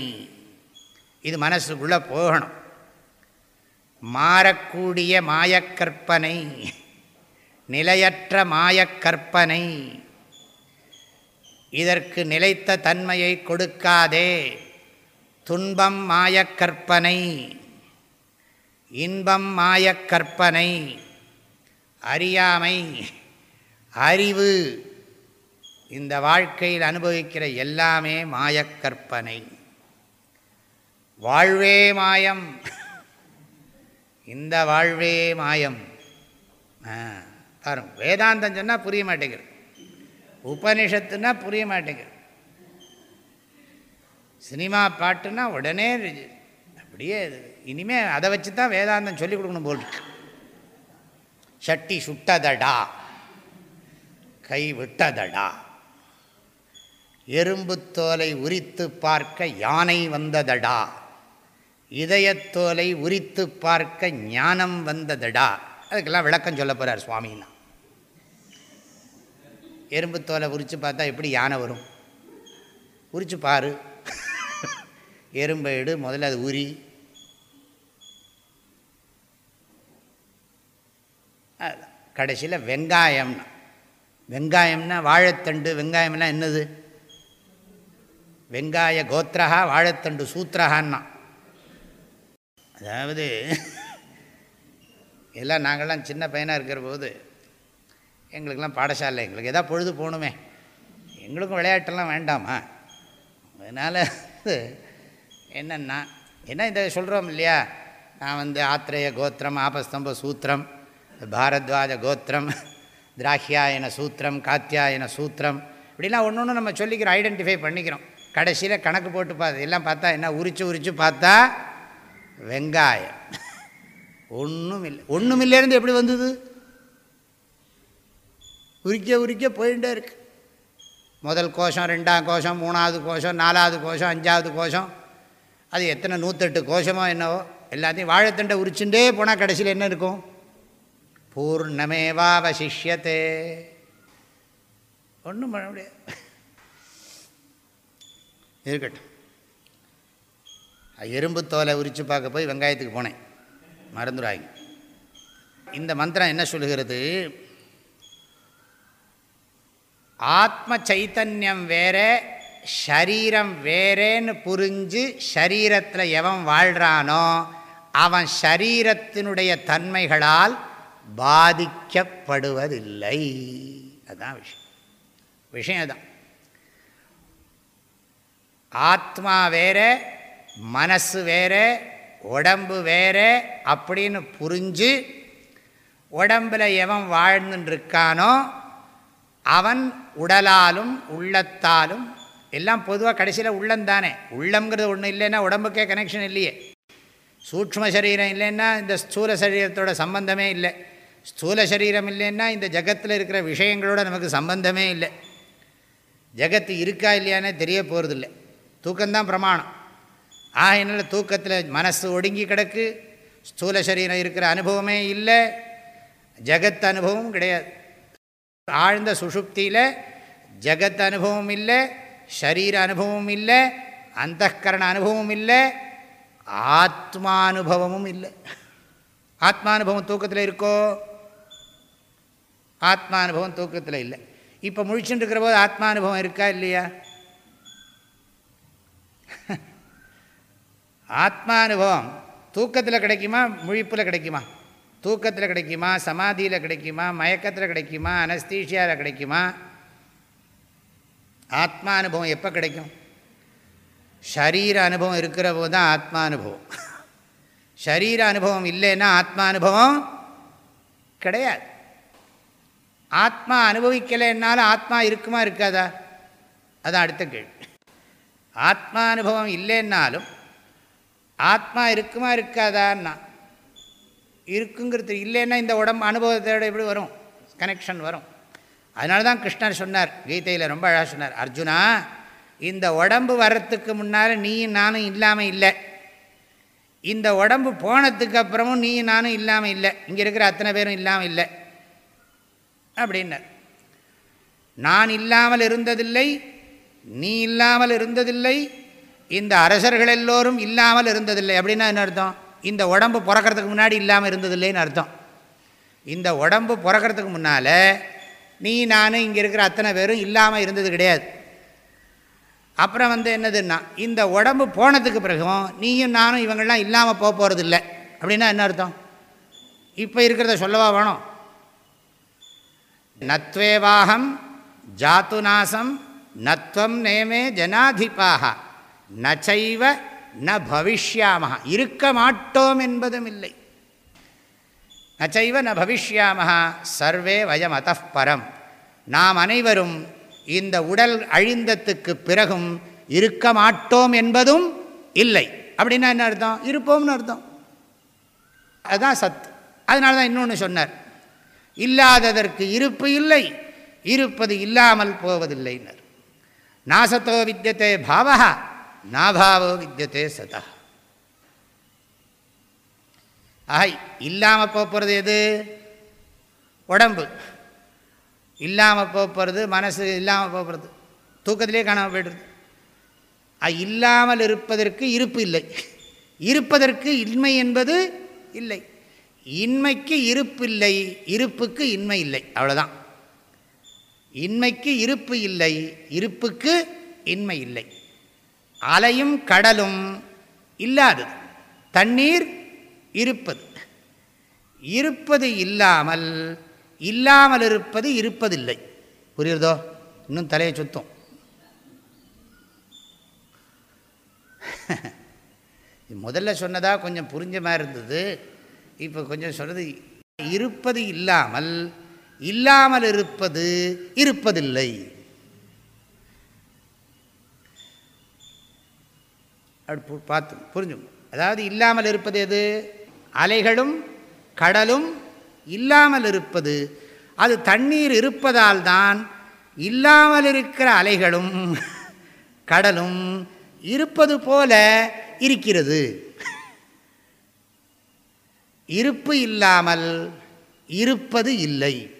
[SPEAKER 1] இது மனசுக்குள்ளே போகணும். மாறக்கூடிய மாயக்கற்பனை நிலையற்ற மாயக்கற்பனை. இதற்கு நிலைத்த தன்மையை கொடுக்காதே. துன்பம் மாயக்கற்பனை இன்பம் மாயக்கற்பனை. அறியாமை அறிவு இந்த வாழ்க்கையில் அனுபவிக்கிற எல்லாமே மாயக்கற்பனை. வாழ்வே மாயம். இந்த வாழ்வே மாயம். பாருங்க வேதாந்தம் சொன்னால் புரிய மாட்டேங்குது. உபனிஷத்துனா புரிய மாட்டேங்குது. சினிமா பாட்டுன்னா உடனே அப்படியே இனிமேல் அதை வச்சு தான் வேதாந்தம் சொல்லிக் கொடுக்கணும் போல் சட்டி சுட்டதடா கை விட்டதடா. எறும்புத்தோலை உரித்து பார்க்க யானை வந்ததடா? இதயத்தோலை உரித்து பார்க்க ஞானம் வந்ததடா? அதுக்கெல்லாம் விளக்கம் சொல்ல போகிறார் சுவாமின்னா. எறும்புத்தோலை உரித்து பார்த்தா எப்படி யானை வரும்? உரித்து பாரு. எறும்பை எடு முதல்ல அது உரி. கடைசியில் வெங்காயம்னா. வெங்காயம்னா வாழைத்தண்டு வெங்காயம்னா என்னது? வெங்காய கோத்திரஹா வாழைத்தண்டு சூத்திரஹான்னா. அதாவது எல்லாம் நாங்கள்லாம் சின்ன பையனாக இருக்கிற போது எங்களுக்கெல்லாம் பாடசாலை எங்களுக்கு எதாவது பொழுது போகணுமே. எங்களுக்கும் விளையாட்டெல்லாம் வேண்டாமா? அதனால் என்னென்னா என்ன இதை சொல்கிறோம் இல்லையா? நான் வந்து ஆத்திரேய கோத்திரம் ஆபஸ்தம்ப சூத்திரம் பாரத்வாஜ கோத்திரம் திராக்யாயன சூத்திரம் காத்தியாயன சூத்திரம் இப்படிலாம் ஒன்று ஒன்று நம்ம சொல்லிக்கிறோம் ஐடென்டிஃபை பண்ணிக்கிறோம். கடைசியில் கணக்கு போட்டு பார்த்து எல்லாம் பார்த்தா என்ன உரித்து உரித்து பார்த்தா வெங்காயம். ஒன்றும் இல்லை ஒன்றும் இல்லைருந்து எப்படி வந்தது? உரிக்க உரிக்க போயிட்டே இருக்கு. முதல் கோஷம் ரெண்டாம் கோஷம் மூணாவது கோஷம் நாலாவது கோஷம் அஞ்சாவது கோஷம். அது எத்தனை நூற்றெட்டு கோஷமோ என்னவோ எல்லாத்தையும் வாழைத்தண்டை உரிச்சுட்டே போனால் கடைசியில் என்ன இருக்கும்? பூர்ணமேவாவசிஷ்யத்தே ஒன்றும் பண்ண முடியாது. இருக்கட்டும். எறும்பு தோலை உரித்து பார்க்க போய் வெங்காயத்துக்கு போனேன். மறந்துடாங்க இந்த மந்திரம் என்ன சொல்லுகிறது? ஆத்ம சைத்தன்யம் வேற ஷரீரம் வேறேன்னு புரிஞ்சு ஷரீரத்தில் எவன் வாழ்கிறானோ அவன் ஷரீரத்தினுடைய தன்மைகளால் பாதிக்கப்படுவதில்லை. அதுதான் விஷயம். விஷயம் தான் ஆத்மா வேறு மனசு வேறு உடம்பு வேறு அப்படின்னு புரிஞ்சு உடம்பில் எவன் வாழ்ந்துட்டுருக்கானோ அவன் உடலாலும் உள்ளத்தாலும் எல்லாம் பொதுவாக கடைசியில் உள்ளந்தானே உள்ளங்கிறது ஒன்று இல்லைன்னா உடம்புக்கே கனெக்ஷன் இல்லையே. சூக்ம சரீரம் இல்லைன்னா இந்த ஸ்தூல சரீரத்தோட சம்பந்தமே இல்லை. ஸ்தூல சரீரம் இல்லைன்னா இந்த ஜகத்தில் இருக்கிற விஷயங்களோட நமக்கு சம்பந்தமே இல்லை. ஜகத்து இருக்கா இல்லையானே தெரிய போகிறதில்லை தூக்கம்தான் பிரமாணம். ஆகையினால தூக்கத்தில் மனசு ஒடுங்கி கிடக்கு. ஸ்தூல சரீரம் இருக்கிற அனுபவமே இல்லை. ஜகத் அனுபவம் கிடையாது. ஆழ்ந்த சுஷுப்தியில் ஜகத் அனுபவம் இல்லை ஷரீர அனுபவம் இல்லை அந்த கரண அனுபவம் இல்லை ஆத்மானுபவமும் இல்லை. ஆத்மானுபவம் தூக்கத்தில் இருக்கோ? ஆத்மானுபவம் தூக்கத்தில் இல்லை. இப்போ முழிச்சுட்டு இருக்கிற போது ஆத்மானுபவம் இருக்கா இல்லையா? ஆத்மானுபவம். தூக்கத்தில் கிடைக்குமா? முழிப்பில் கிடைக்குமா? தூக்கத்தில் கிடைக்குமா? சமாதியில் கிடைக்குமா? மயக்கத்தில் கிடைக்குமா? அனஸ்தீஷியாவில் கிடைக்குமா? ஆத்மா அனுபவம் எப்போ கிடைக்கும்? ஷரீர அனுபவம் இருக்கிற போது தான் ஆத்மா அனுபவம் ஷரீர அனுபவம் இல்லைன்னா ஆத்மா அனுபவம் கிடையாது. ஆத்மா அனுபவிக்கலைன்னாலும் ஆத்மா இருக்குமா இருக்காதா? அதான் அடுத்த கேள்வி. ஆத்மா அனுபவம் இல்லைன்னாலும் ஆத்மா இருக்குமா இருக்காதான்னா? இருக்குங்கிறது இல்லைன்னா இந்த உடம்பு அனுபவத்தோட எப்படி வரும்? கனெக்ஷன் வரும். அதனால தான் கிருஷ்ணர் சொன்னார் கீதையில் ரொம்ப அழகாக சொன்னார் அர்ஜுனா இந்த உடம்பு வர்றதுக்கு முன்னால் நீயும் நானும் இல்லாமல் இல்லை. இந்த உடம்பு போனதுக்கு அப்புறமும் நீயும் நானும் இல்லாமல் இல்லை. இங்கே இருக்கிற அத்தனை பேரும் இல்லாமல் இல்லை. அப்படின்னார். நான் இல்லாமல் இருந்ததில்லை நீ இல்லாமல் இருந்ததில்லை இந்த அரசர்கள் எல்லோரும் இல்லாமல் இருந்ததில்லை. அப்படின்னா என்ன அர்த்தம்? இந்த உடம்பு பிறக்கிறதுக்கு முன்னாடி இல்லாமல் இருந்ததில்லைன்னு அர்த்தம். இந்த உடம்பு பிறக்கிறதுக்கு முன்னால் நீ நான் இங்கே இருக்கிற அத்தனை பேரும் இல்லாமல் இருந்தது கிடையாது. அப்புறம் வந்து என்னதுன்னா இந்த உடம்பு போனதுக்கு பிறகும் நீயும் நானும் இவங்கள்லாம் இல்லாமல் போக போகிறது இல்லை அப்படின்னா என்ன அர்த்தம்? இப்போ இருக்கிறத சொல்லவா வேணும்? நத்வேவாகம் ஜாத்து நாசம் நத்வம் நேமே ஜனாதிபாக நச்சைவ ந பவிஷ்யாம இருக்க மாட்டோம் என்பதும் இல்லை. நச்சைவ ந பவிஷ்யாம சர்வே வயம் அத்தப்பரம் நாம் அனைவரும் இந்த உடல் அழிந்தத்துக்கு பிறகும் இருக்க மாட்டோம் என்பதும் இல்லை. அப்படின்னா என்ன அர்த்தம்? இருப்போம்னு அர்த்தம். அதுதான் சத் அதனால தான் இன்னொன்று சொன்னார். இல்லாததற்கு இருப்பு இல்லை இருப்பது இல்லாமல் போவதில்லைனர் நாசத்தோ வித்தியதே பாவகா நாபாவோ வித்தியதே சதா ஆஹை இல்லாமல் போகிறது எது? உடம்பு. இல்லாமல் போகிறது மனசு இல்லாமல் போகிறது தூக்கத்திலே காணாமல் போய்டுறது. இல்லாமல் இருப்பதற்கு இருப்பு இல்லை. இருப்பதற்கு இன்மை என்பது இல்லை. இன்மைக்கு இருப்பு இல்லை இருப்புக்கு இன்மை இல்லை. அவ்வளோதான் இன்மைக்கு இருப்பு இல்லை இருப்புக்கு இன்மை இல்லை. அலையும் கடலும் இல்லாதது. தண்ணீர் இருப்பது. இருப்பது இல்லாமல் இல்லாமல் இருப்பது இருப்பதில்லை. புரியுறதோ? இன்னும் தலையை சுத்தம். (laughs) முதல்ல சொன்னதாக கொஞ்சம் புரிஞ்ச மாதிரி இருந்தது. இப்போ கொஞ்சம் சொல்கிறது இருப்பது இல்லாமல் இல்லாமல் இருப்பது இருப்பதில்லை. அப்படி பார்த்து புரிஞ்சும் அதாவது இல்லாமல் இருப்பது எது? அலைகளும் கடலும் இல்லாமல் இருப்பது. அது தண்ணீர் இருப்பதால் தான் இல்லாமல் இருக்கிற அலைகளும் கடலும் இருப்பது போல இருக்கிறது. இருப்பு இல்லாமல் இருப்பது இல்லை.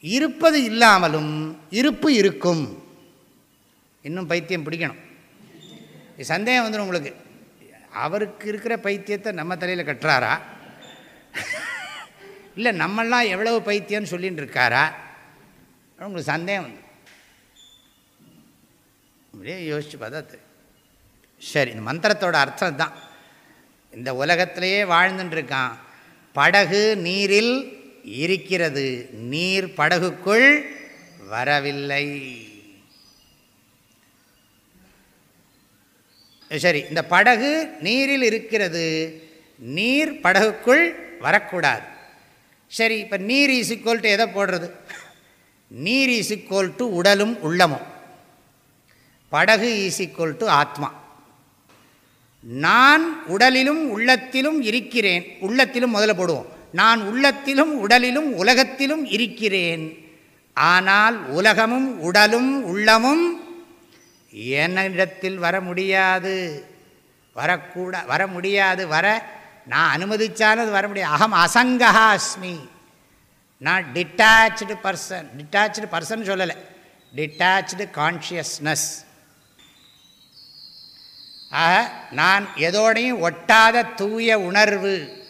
[SPEAKER 1] இருப்பது இல்லாமலும் இருப்பு இருக்கும். இன்னும் பைத்தியம் பிடிக்கணும். சந்தேகம் வந்துடும் உங்களுக்கு. அவருக்கு இருக்கிற பைத்தியத்தை நம்ம தலையில் கட்டுறாரா? இல்லை நம்மெல்லாம் எவ்வளவு பைத்தியம்னு சொல்லின்னு இருக்காரா? உங்களுக்கு சந்தேகம் வந்து. அப்படியே யோசிச்சு பார்த்தா தெரியும் சரி இந்த மந்திரத்தோட அர்த்தம் தான் இந்த உலகத்திலேயே வாழ்ந்துட்டுருக்கான் படகு நீரில் இருக்கிறது. நீர் படகுக்குள் வரவில்லை. சரி இந்த படகு நீரில் இருக்கிறது. நீர் படகுக்குள் வரக்கூடாது. சரி இப்போ நீர் ஈஸிக்கோல் டு எதை போடுறது? நீர் ஈசிக்கோல் டு உடலும் உள்ளமும். படகு ஈசிக்கோல் டு ஆத்மா. நான் உடலிலும் உள்ளத்திலும் இருக்கிறேன். உள்ளத்திலும் முதல்ல போடுவோம். நான் உள்ளத்திலும் உடலிலும் உலகத்திலும் இருக்கிறேன். ஆனால் உலகமும் உடலும் உள்ளமும் என்னிடத்தில் வர முடியாது. வரக்கூட வர முடியாது வர நான் அனுமதிச்சாலும் அது வர முடியாது. அகம் அசங்கா அஸ்மி. நான் டிட்டாச்சு பர்சன் டிட்டாச்சு பர்சன் சொல்லலை. டிட்டாச்சு கான்ஷியஸ்னஸ் ஆக நான் எதோடையும் ஒட்டாத தூய உணர்வு.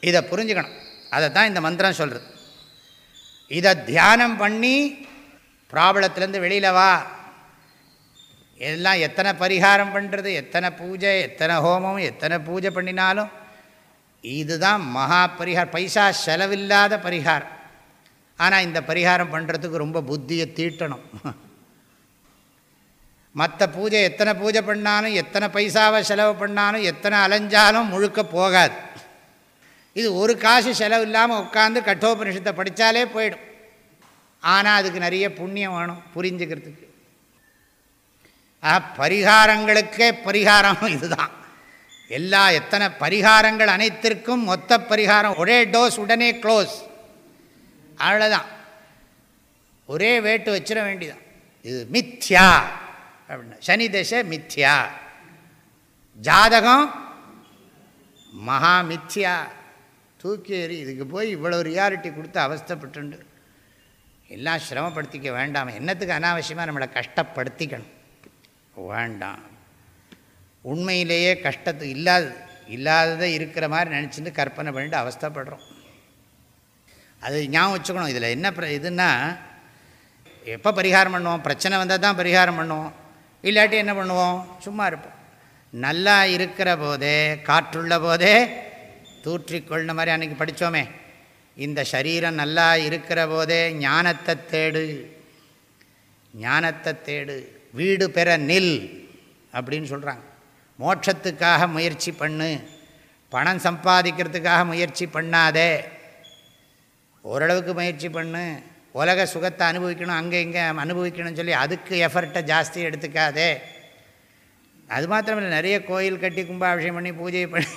[SPEAKER 1] இதை புரிஞ்சுக்கணும். அதை தான் இந்த மந்திரம் சொல்கிறது இதை தியானம் பண்ணி ப்ராப்ளத்துலேருந்து வெளியில் வா. எல்லாம் எத்தனை பரிகாரம் பண்ணுறது எத்தனை பூஜை எத்தனை ஹோமம் எத்தனை பூஜை பண்ணினாலும் இதுதான் மகா பரிகாரம். பைசா செலவில்லாத பரிகாரம். ஆனால் இந்த பரிகாரம் பண்ணுறதுக்கு ரொம்ப புத்தியை தீட்டணும். மற்ற பூஜை எத்தனை பூஜை பண்ணாலும் எத்தனை பைசாவை செலவு பண்ணாலும் எத்தனை அலைஞ்சாலும் முழுக்க போகாது. இது ஒரு காசு செலவு இல்லாமல் உட்காந்து கட்டோபனிஷத்தை படித்தாலே போயிடும். ஆனால் அதுக்கு நிறைய புண்ணியம் வேணும் புரிஞ்சுக்கிறதுக்கு. ஆ பரிகாரங்களுக்கே பரிகாரம் இதுதான். எல்லா எத்தனை பரிகாரங்கள் அனைத்திற்கும் மொத்த பரிகாரம் ஒரே டோஸ் உடனே க்ளோஸ். அவ்வளோதான் ஒரே வேட்டு வச்சிட வேண்டிதான் இது மித்யா அப்படின்னா சனி தசை மித்யா. ஜாதகம் மகா மித்யா. தூக்கி எறி இதுக்கு போய் இவ்வளோ ரியாலிட்டி கொடுத்து அவஸ்தப்பட்டுண்டு. எல்லாம் சிரமப்படுத்திக்க வேண்டாம். என்னத்துக்கு அனாவசியமாக நம்மளை கஷ்டப்படுத்திக்கணும்? வேண்டாம். உண்மையிலேயே கஷ்டத்து இல்லாதது இல்லாததை இருக்கிற மாதிரி நினச்சிட்டு கற்பனை பண்ணிட்டு அவஸ்தப்படுறோம். அது ஞாபகம் வச்சுக்கணும். இதில் என்ன இதுன்னா எப்போ பரிகாரம் பண்ணுவோம்? பிரச்சனை வந்தால் தான் பரிகாரம் பண்ணுவோம். இல்லாட்டி என்ன பண்ணுவோம்? சும்மா இருப்போம். நல்லா இருக்கிற போதே காற்றுள்ள போதே தூற்றிக்கொள்ன மாதிரி அன்றைக்கி படித்தோமே. இந்த சரீரம் நல்லா இருக்கிற போதே ஞானத்தை தேடு. ஞானத்தை தேடு. வீடு பெற நில் அப்படின்னு சொல்கிறாங்க மோட்சத்துக்காக முயற்சி பண்ணு. பணம் சம்பாதிக்கிறதுக்காக முயற்சி பண்ணாதே. ஓரளவுக்கு முயற்சி பண்ணு. உலக சுகத்தை அனுபவிக்கணும் அங்கே இங்கே அனுபவிக்கணும்னு சொல்லி அதுக்கு எஃபர்ட்டை ஜாஸ்தி எடுத்துக்காதே. அது மாத்திரமில்லை நிறைய கோயில் கட்டி கும்பாபிஷேகம் பண்ணி பூஜை பண்ணி.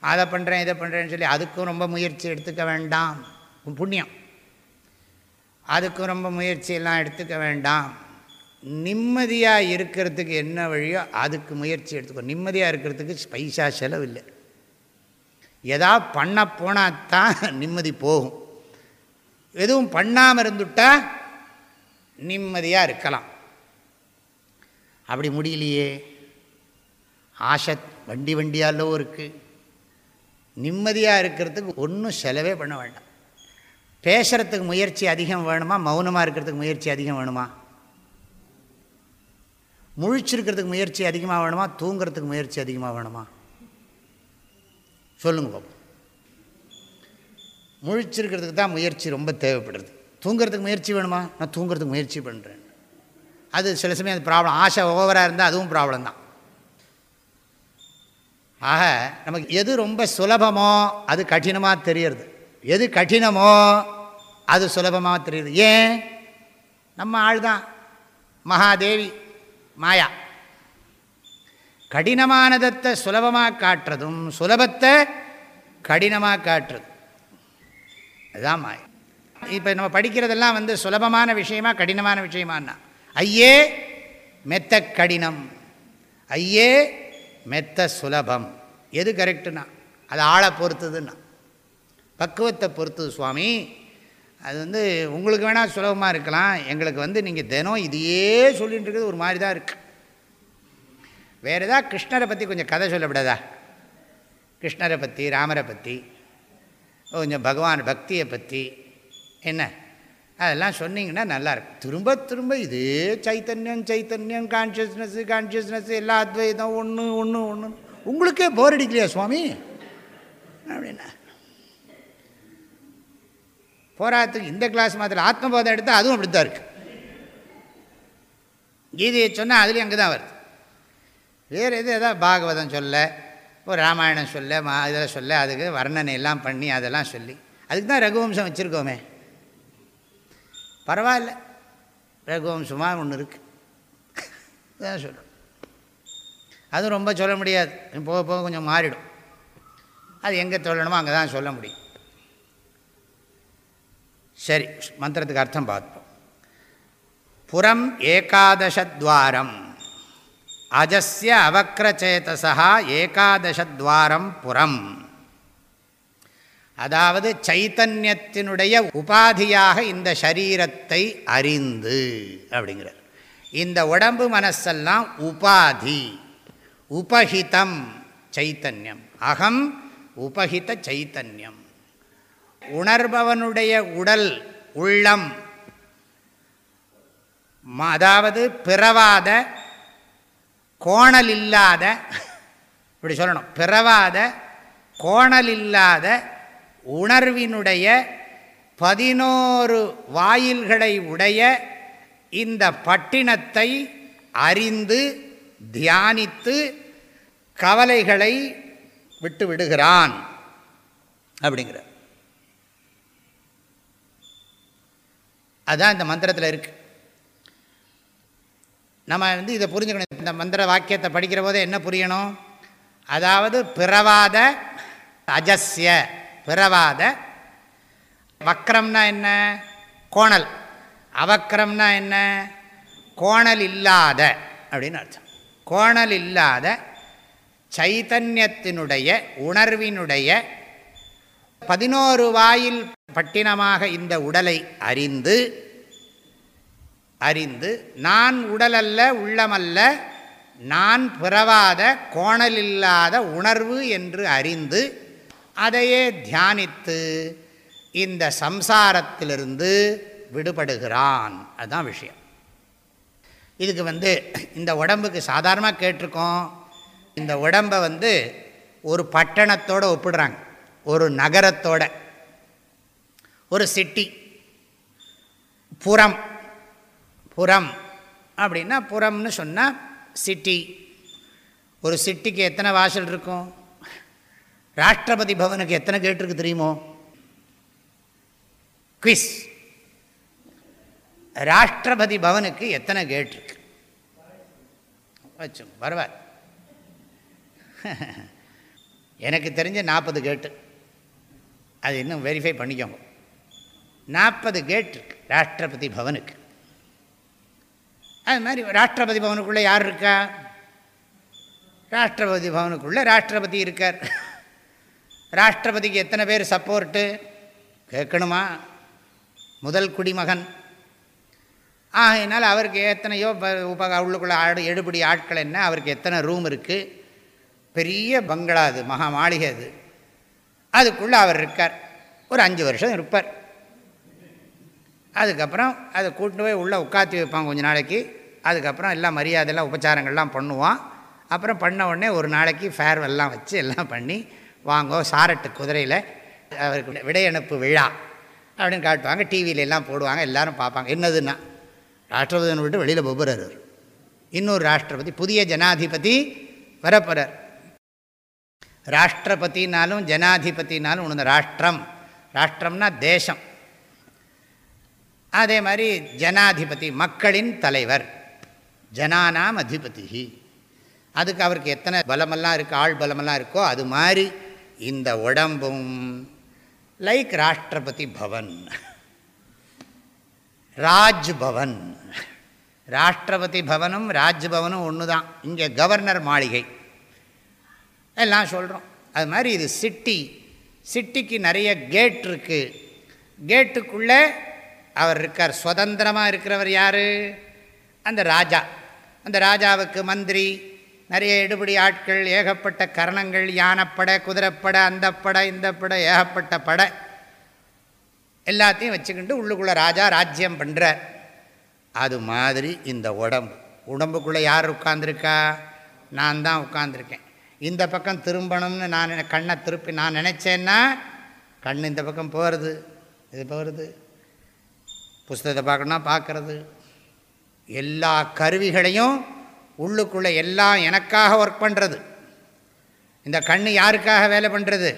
[SPEAKER 1] அதை பண்ணுறேன் இதை பண்ணுறேன்னு சொல்லி அதுக்கும் ரொம்ப முயற்சி எடுத்துக்க வேண்டாம். புண்ணியம். அதுக்கும் ரொம்ப முயற்சியெல்லாம் எடுத்துக்க வேண்டாம். நிம்மதியாக இருக்கிறதுக்கு என்ன வழியோ அதுக்கு முயற்சி எடுத்துக்கோ. நிம்மதியாக இருக்கிறதுக்கு பைசா செலவு இல்லை. எதா பண்ண போனால் தான் நிம்மதி போகும். எதுவும் பண்ணாமல் இருந்துட்டால் நிம்மதியாக இருக்கலாம். அப்படி முடியலையே. ஆசை வண்டி வண்டியாலோ இருக்குது நிம்மதியாக இருக்கிறதுக்கு ஒன்றும் செலவே பண்ண வேண்டாம். பேசுகிறதுக்கு முயற்சி அதிகம் வேணுமா? மௌனமாக இருக்கிறதுக்கு முயற்சி அதிகம் வேணுமா? முழிச்சிருக்கிறதுக்கு முயற்சி அதிகமாக வேணுமா? தூங்கிறதுக்கு முயற்சி அதிகமாக வேணுமா? சொல்லுங்க பாப்போம் முழிச்சிருக்கிறதுக்கு தான் முயற்சி ரொம்ப தேவைப்படுறது. தூங்கிறதுக்கு முயற்சி வேணுமா? நான் தூங்கிறதுக்கு முயற்சி பண்ணுறேன் அது சில சமயம் அது ப்ராப்ளம் ஆசை ஓவராக இருந்தால் அதுவும் ப்ராப்ளம் தான். ஆக நமக்கு எது ரொம்ப சுலபமோ அது கடினமாக தெரியறது. எது கடினமோ அது சுலபமாக தெரியுது ஏன்? நம்ம ஆள் தான் மகாதேவி மாயா. கடினமானதத்தை சுலபமாக காட்டுறதும் சுலபத்தை கடினமாக காட்டுறது. அதுதான் மாயா. இப்போ நம்ம படிக்கிறதெல்லாம் வந்து சுலபமான விஷயமா கடினமான விஷயமானா ஐயே மெத்த கடினம். ஐயே மெத்த சுலபம். எது கரெக்டுனா? அது ஆளை பொறுத்ததுன்னா. பக்குவத்தை பொறுத்தது சுவாமி. அது வந்து உங்களுக்கு வேணால் சுலபமாக இருக்கலாம். எங்களுக்கு வந்து நீங்கள் தினம் இதையே சொல்லிகிட்டு இருக்கிறது ஒரு மாதிரி தான் இருக்குது வேறு ஏதாவது கிருஷ்ணரை பற்றி கொஞ்சம் கதை சொல்லப்படாதா? கிருஷ்ணரை பற்றி ராமரை பற்றி கொஞ்சம் பகவான் பக்தியை பற்றி என்ன? அதெல்லாம் சொன்னீங்கன்னா நல்லாயிருக்கும். திரும்ப திரும்ப இதே சைத்தன்யம் சைத்தன்யம் கான்ஷியஸ்னஸ்ஸு கான்ஷியஸ்னஸ்ஸு எல்லா அத்வைதம் ஒன்று ஒன்று ஒன்று உங்களுக்கே போர் அடிக்கலையா சுவாமி? அப்படின்னா. போராத்துக்கு இந்த கிளாஸ் மாத்திரம் ஆத்மபோதம் எடுத்தால் அதுவும் அப்படி தான் இருக்குது கீதையை சொன்னால் அதுலேயும் அங்கே தான் வருது. வேறு எது எதாவது பாகவதம் சொல்ல ஒரு ராமாயணம் சொல்ல மா இதெல்லாம் சொல்ல அதுக்கு வர்ணனை எல்லாம் பண்ணி அதெல்லாம் சொல்லி. அதுக்கு தான் ரகுவம்சம் வச்சுருக்கோமே. பரவாயில்ல. ரகுவம்சமாக ஒன்று இருக்குது தான் சொல்லணும் அது ரொம்ப சொல்ல முடியாது. போக போக கொஞ்சம் மாறிடும். அது எங்கே சொல்லணுமோ அங்கே தான் சொல்ல முடியும். சரி மந்திரத்துக்கு அர்த்தம் பார்ப்போம். புறம் ஏகாதசத்வாரம். அஜஸ்ய அவக்ரச்சேதசா ஏகாதசத்வாரம் புறம். அதாவது சைத்தன்யத்தினுடைய உபாதியாக இந்த சரீரத்தை அறிந்து அப்படிங்கிறார். இந்த உடம்பு மனசெல்லாம் உபாதி உபஹிதம் சைத்தன்யம். அகம் உபஹித சைத்தன்யம். உணர்பவனுடைய உடல் உள்ளம் அதாவது பிறவாத கோணல் இல்லாத இப்படி சொல்லணும் பிறவாத கோணல் இல்லாத உணர்வினுடைய பதினோரு வாயில்களை உடைய இந்த பட்டினத்தை அறிந்து தியானித்து கவலைகளை விட்டு விடுகிறான் அப்படிங்கிற அதுதான் இந்த மந்திரத்தில் இருக்குது நம்ம வந்து இதை புரிஞ்சுக்கணும். இந்த மந்திர வாக்கியத்தை படிக்கிற போது என்ன புரியணும்? அதாவது பிறவாத அஜஸ்ய. பிறவாத. வக்ரம்னா என்ன? கோணல். அவக்ரம்னா என்ன? கோணல் இல்லாத. அப்படின்னு அர்த்தம். கோணல் இல்லாத சைத்தன்யத்தினுடைய உணர்வினுடைய பதினோரு வாயில் பட்டினமாக இந்த உடலை அறிந்து அறிந்து நான் உடலல்ல உள்ளமல்ல நான் பிறவாத கோணலில்லாத உணர்வு என்று அறிந்து அதையே தியானித்து இந்த சம்சாரத்திலிருந்து விடுபடுகிறான். அதுதான் விஷயம். இதுக்கு வந்து இந்த உடம்புக்கு சாதாரணமாக கேட்டிருக்கோம். இந்த உடம்பை வந்து ஒரு பட்டணத்தோடு ஒப்பிடுறாங்க. ஒரு நகரத்தோட. ஒரு சிட்டி புறம். புறம். அப்படின்னா புறம்னு சொன்னால் சிட்டி ஒரு சிட்டிக்கு எத்தனை வாசல் இருக்கும்? ராஷ்டிரபதி பவனுக்கு எத்தனை கேட் இருக்குது தெரியுமோ? குவிஸ் ராஷ்டிரபதி பவனுக்கு எத்தனை கேட் இருக்கு வச்சு பரவாயில்ல. (laughs) எனக்கு தெரிஞ்ச நாற்பது கேட்டு. அது இன்னும் வெரிஃபை பண்ணிக்கோங்க. நாற்பது கேட் இருக்கு ராஷ்டிரபதி பவனுக்கு. அது மாதிரி ராஷ்டிரபதி பவனுக்குள்ளே யார் இருக்கா? ராஷ்டிரபதி பவனுக்குள்ளே ராஷ்டிரபதி இருக்கார். (laughs) ராஷ்டிரபதிக்கு எத்தனை பேர் சப்போர்ட்டு? கேட்கணுமா? முதல் குடிமகன். ஆகையினால் அவருக்கு எத்தனையோ உப உள்ளுக்குள்ளே ஆடு எடுபடி ஆட்கள் என்ன? அவருக்கு எத்தனை ரூம் இருக்குது பெரிய பங்களா அது மகா மாளிகை அது. அதுக்குள்ளே அவர் இருக்கார். ஒரு அஞ்சு வருஷம் இருப்பார். அதுக்கப்புறம் அதை கூட்டு போய் உள்ளே உட்காத்தி வைப்பான் கொஞ்சம் நாளைக்கு. அதுக்கப்புறம் எல்லாம் மரியாதையெல்லாம் உபச்சாரங்கள்லாம் பண்ணுவான். அப்புறம் பண்ண உடனே ஒரு நாளைக்கு ஃபேர்வெல்லாம் வச்சு எல்லாம் பண்ணி வாங்கோ சாரட்டு குதிரையில் அவருக்கு விடையனுப்பு விழா அப்படின்னு காட்டுவாங்க. டிவியில எல்லாம் போடுவாங்க எல்லோரும் பார்ப்பாங்க. என்னதுன்னா ராஷ்டிரபதினு விட்டு வெளியில் பொபுரர் இன்னொரு ராஷ்டிரபதி புதிய ஜனாதிபதி வரப்போகிறார் ராஷ்டிரபதினாலும் ஜனாதிபதினாலும் ஒன்று ராஷ்டிரம். ராஷ்டிரம்னா தேசம். அதே மாதிரி ஜனாதிபதி மக்களின் தலைவர். ஜனானாம் அதிபதி அதுக்கு அவருக்கு எத்தனை பலமெல்லாம் இருக்குது ஆள் பலமெல்லாம் இருக்கோ அது மாதிரி இந்த உடம்பும் லைக் ராஷ்டிரபதி பவன். ராஜ் பவன் ராஷ்டிரபதி பவனும் ராஜ்பவனும் ஒன்று தான் இங்கே கவர்னர் மாளிகை. எல்லாம் சொல்கிறோம் அது மாதிரி இது சிட்டி சிட்டிக்கு நிறைய கேட் இருக்குது கேட்டுக்குள்ளே அவர் இருக்கார். சுதந்திரமாக இருக்கிறவர் யார்? அந்த ராஜா. அந்த ராஜாவுக்கு மந்திரி. நிறைய எடுபடி ஆட்கள் ஏகப்பட்ட கரணங்கள் யானைப்படை குதிரைப்படை அந்த படை இந்த படை ஏகப்பட்ட படை எல்லாத்தையும் வச்சுக்கிட்டு உள்ளுக்குள்ளே ராஜா ராஜ்யம் பண்ணுறார் அது மாதிரி இந்த உடம்பு. உடம்புக்குள்ளே யார் உட்காந்துருக்கா நான் தான் உட்காந்துருக்கேன் இந்த பக்கம் திரும்பணும்னு நான் கண்ணை திருப்பி நான் நினச்சேன்னா கண் இந்த பக்கம் போகிறது இது போகிறது புஸ்தகத்தை பார்க்கணுன்னா பார்க்குறது. எல்லா கருவிகளையும் உள்ளுக்குள்ளே எல்லாம் எனக்காக ஒர்க் பண்ணுறது இந்த கண் யாருக்காக வேலை பண்ணுறது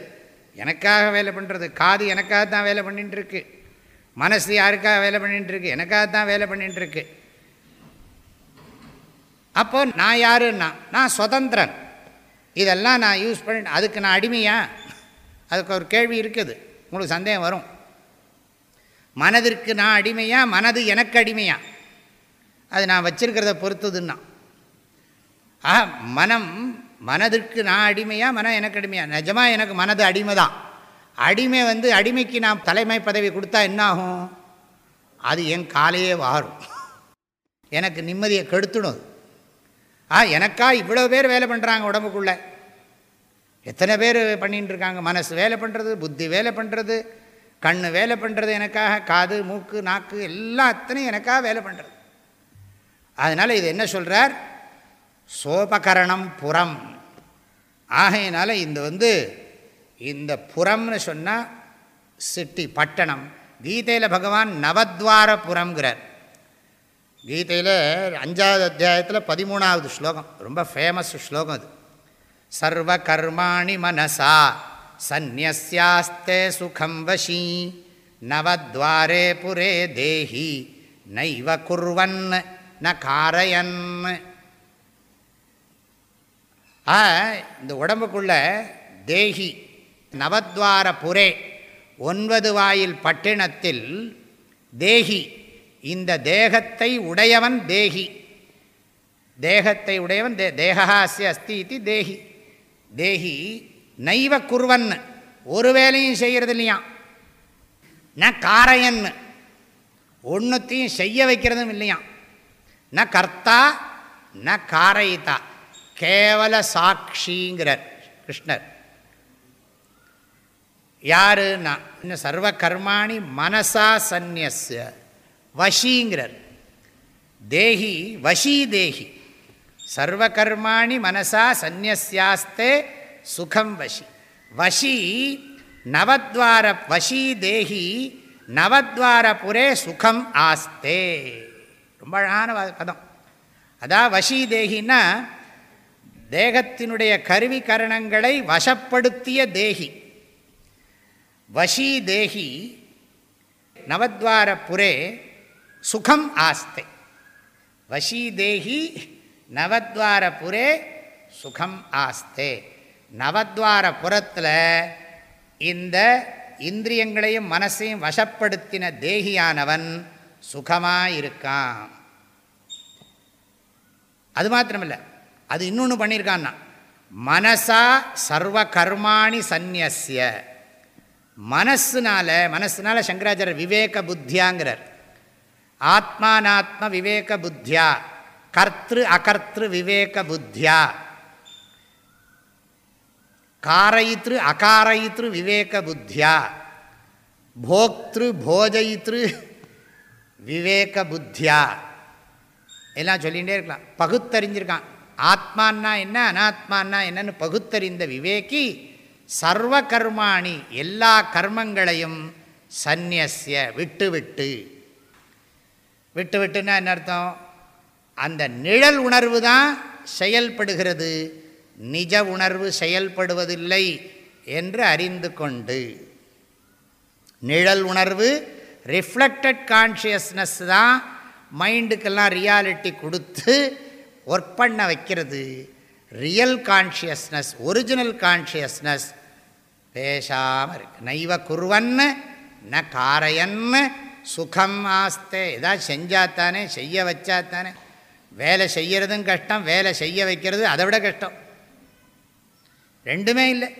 [SPEAKER 1] எனக்காக வேலை பண்ணுறது காது எனக்காக தான் வேலை பண்ணிட்டுருக்கு மனசு யாருக்காக வேலை பண்ணிட்டுருக்கு எனக்காக தான் வேலை பண்ணிட்டுருக்கு அப்போ நான் யாருன்னா நான் சுதந்திரன். இதெல்லாம் நான் யூஸ் பண்ணி அதுக்கு நான் அடிமையா? அதுக்கு ஒரு கேள்வி இருக்குது. உங்களுக்கு சந்தேகம் வரும். மனதிற்கு நான் அடிமையா? மனது எனக்கு அடிமையா? அது நான் வச்சிருக்கிறத பொறுத்ததுன்னா. ஆ மனம் மனதிற்கு நான் அடிமையா? மனம் எனக்கு அடிமையா? நிஜமாக எனக்கு மனது அடிமை தான் அடிமை வந்து அடிமைக்கு நான் தலைமை பதவி கொடுத்தா என்னாகும்? அது என் காலையே வாரும். எனக்கு நிம்மதியை கெடுத்துடும் ஆ எனக்கா இவ்வளோ பேர் வேலை பண்ணுறாங்க உடம்புக்குள்ளே. எத்தனை பேர் பண்ணிகிட்டு இருக்காங்க? மனசு வேலை பண்ணுறது புத்தி வேலை பண்ணுறது கண் வேலை பண்ணுறது எனக்காக காது மூக்கு நாக்கு எல்லாம் அத்தனையும் எனக்காக வேலை பண்ணுறது அதனால் இது என்ன சொல்கிறார் சோபகரணம் புறம். ஆகையினால இந்த வந்து இந்த புறம்னு சொன்னால் சிட்டி பட்டணம். கீதையில் பகவான் நவத்வார புறம்ங்கிறார். கீதையில் அஞ்சாவது அத்தியாயத்தில் பதிமூணாவது ஸ்லோகம். ரொம்ப ஃபேமஸ் ஸ்லோகம் அது. சர்வ கர்மாணி மனசா சந்நியாஸ்தே சுகம் வஷீ நவத்வாரே புரே தேஹி நைவ குர்வன் ந காரயன். ஆ இந்த உடம்புக்குள்ள தேஹி நவத்வார புரே ஒன்பது வாயில் பட்டினத்தில் தேஹி இந்த தேகத்தை உடையவன் தேஹி தேகத்தை உடையவன் தே தேகா அஸ்ய அஸ்தி இது தேஹி தேகி நைவ குர்வன். ஒரு வேலையும் செய்கிறது இல்லையா ந காரையன். ஒன்றுத்தையும் செய்ய வைக்கிறதும் இல்லையா? ந கர்த்தா ந காரயிதா கேவல சாட்சிங்கிறார் கிருஷ்ணர். யாருன்னா இன்னும் சர்வ கர்மாணி மனசா சந்நியஸ்ய வஷிங்கிறார். தேஹி வஷி சர்வ கர்மாணி மனசா சந்நியாஸ்தே சுகம் வஷி. வஷி நவத்வார வஷி தேகி நவத்வாரபுரே சுகம் ஆஸ்தே. ரொம்ப அழகான பதம். அதான் வஷி தேகின்னா தேகத்தினுடைய கருவி கரணங்களை வசப்படுத்திய தேகி. வசி தேகி நவத்வாரபுரே சுகம் ஆஸ்தே. வசி தேகி நவத்வாரபுரே சுகம் ஆஸ்தே. நவத்வார புறத்தில் இந்த இந்திரியங்களையும் மனசையும் வசப்படுத்தின தேகியானவன் சுகமாக இருக்கான். அது மாத்திரமில்லை. அது இன்னொன்று பண்ணியிருக்கான்னா மனசா சர்வ கர்மாணி சந்நியசிய மனசுனால மனசுனால சங்கராச்சாரியர் விவேக புத்தியாங்கிறார். ஆத்மானாத்ம விவேக புத்தியா கர்த்திரு அகர்த்திரு விவேக புத்தியா. காரயித்ரு அகாரயித்ரு விவேக புத்தியா. போக்திரு போஜயித்ரு விவேக புத்தியா. எல்லாம் சொல்லிகிட்டே இருக்கலாம். பகுத்தறிஞ்சிருக்கான். ஆத்மான்னா என்ன? அனாத்மான்னா என்னன்னு பகுத்தறிந்த விவேகி சர்வ கர்மாணி எல்லா கர்மங்களையும் சந்நியசிய விட்டு விட்டு. விட்டு விட்டுன்னா என்ன அர்த்தம்? அந்த நிழல் உணர்வு தான் செயல்படுகிறது. நிஜ உணர்வு செயல்படுவதில்லை என்று அறிந்து கொண்டு. நிழல் உணர்வு ரிஃப்ளெக்டட் கான்ஷியஸ்னஸ் தான் மைண்டுக்கெல்லாம் ரியாலிட்டி கொடுத்து ஒர்க் பண்ண வைக்கிறது. ரியல் கான்ஷியஸ்னஸ் ஒரிஜினல் கான்ஷியஸ்னஸ் பேசாமல் இருக்கு. நைவ குருவன்னு ந காரையன்னு சுகம் ஆஸ்தே. ஏதாவது செஞ்சாத்தானே செய்ய வச்சாத்தானே வேலை செய்கிறதும் கஷ்டம் வேலை செய்ய வைக்கிறது அதை விட கஷ்டம். ரெண்டுமே இல்லை.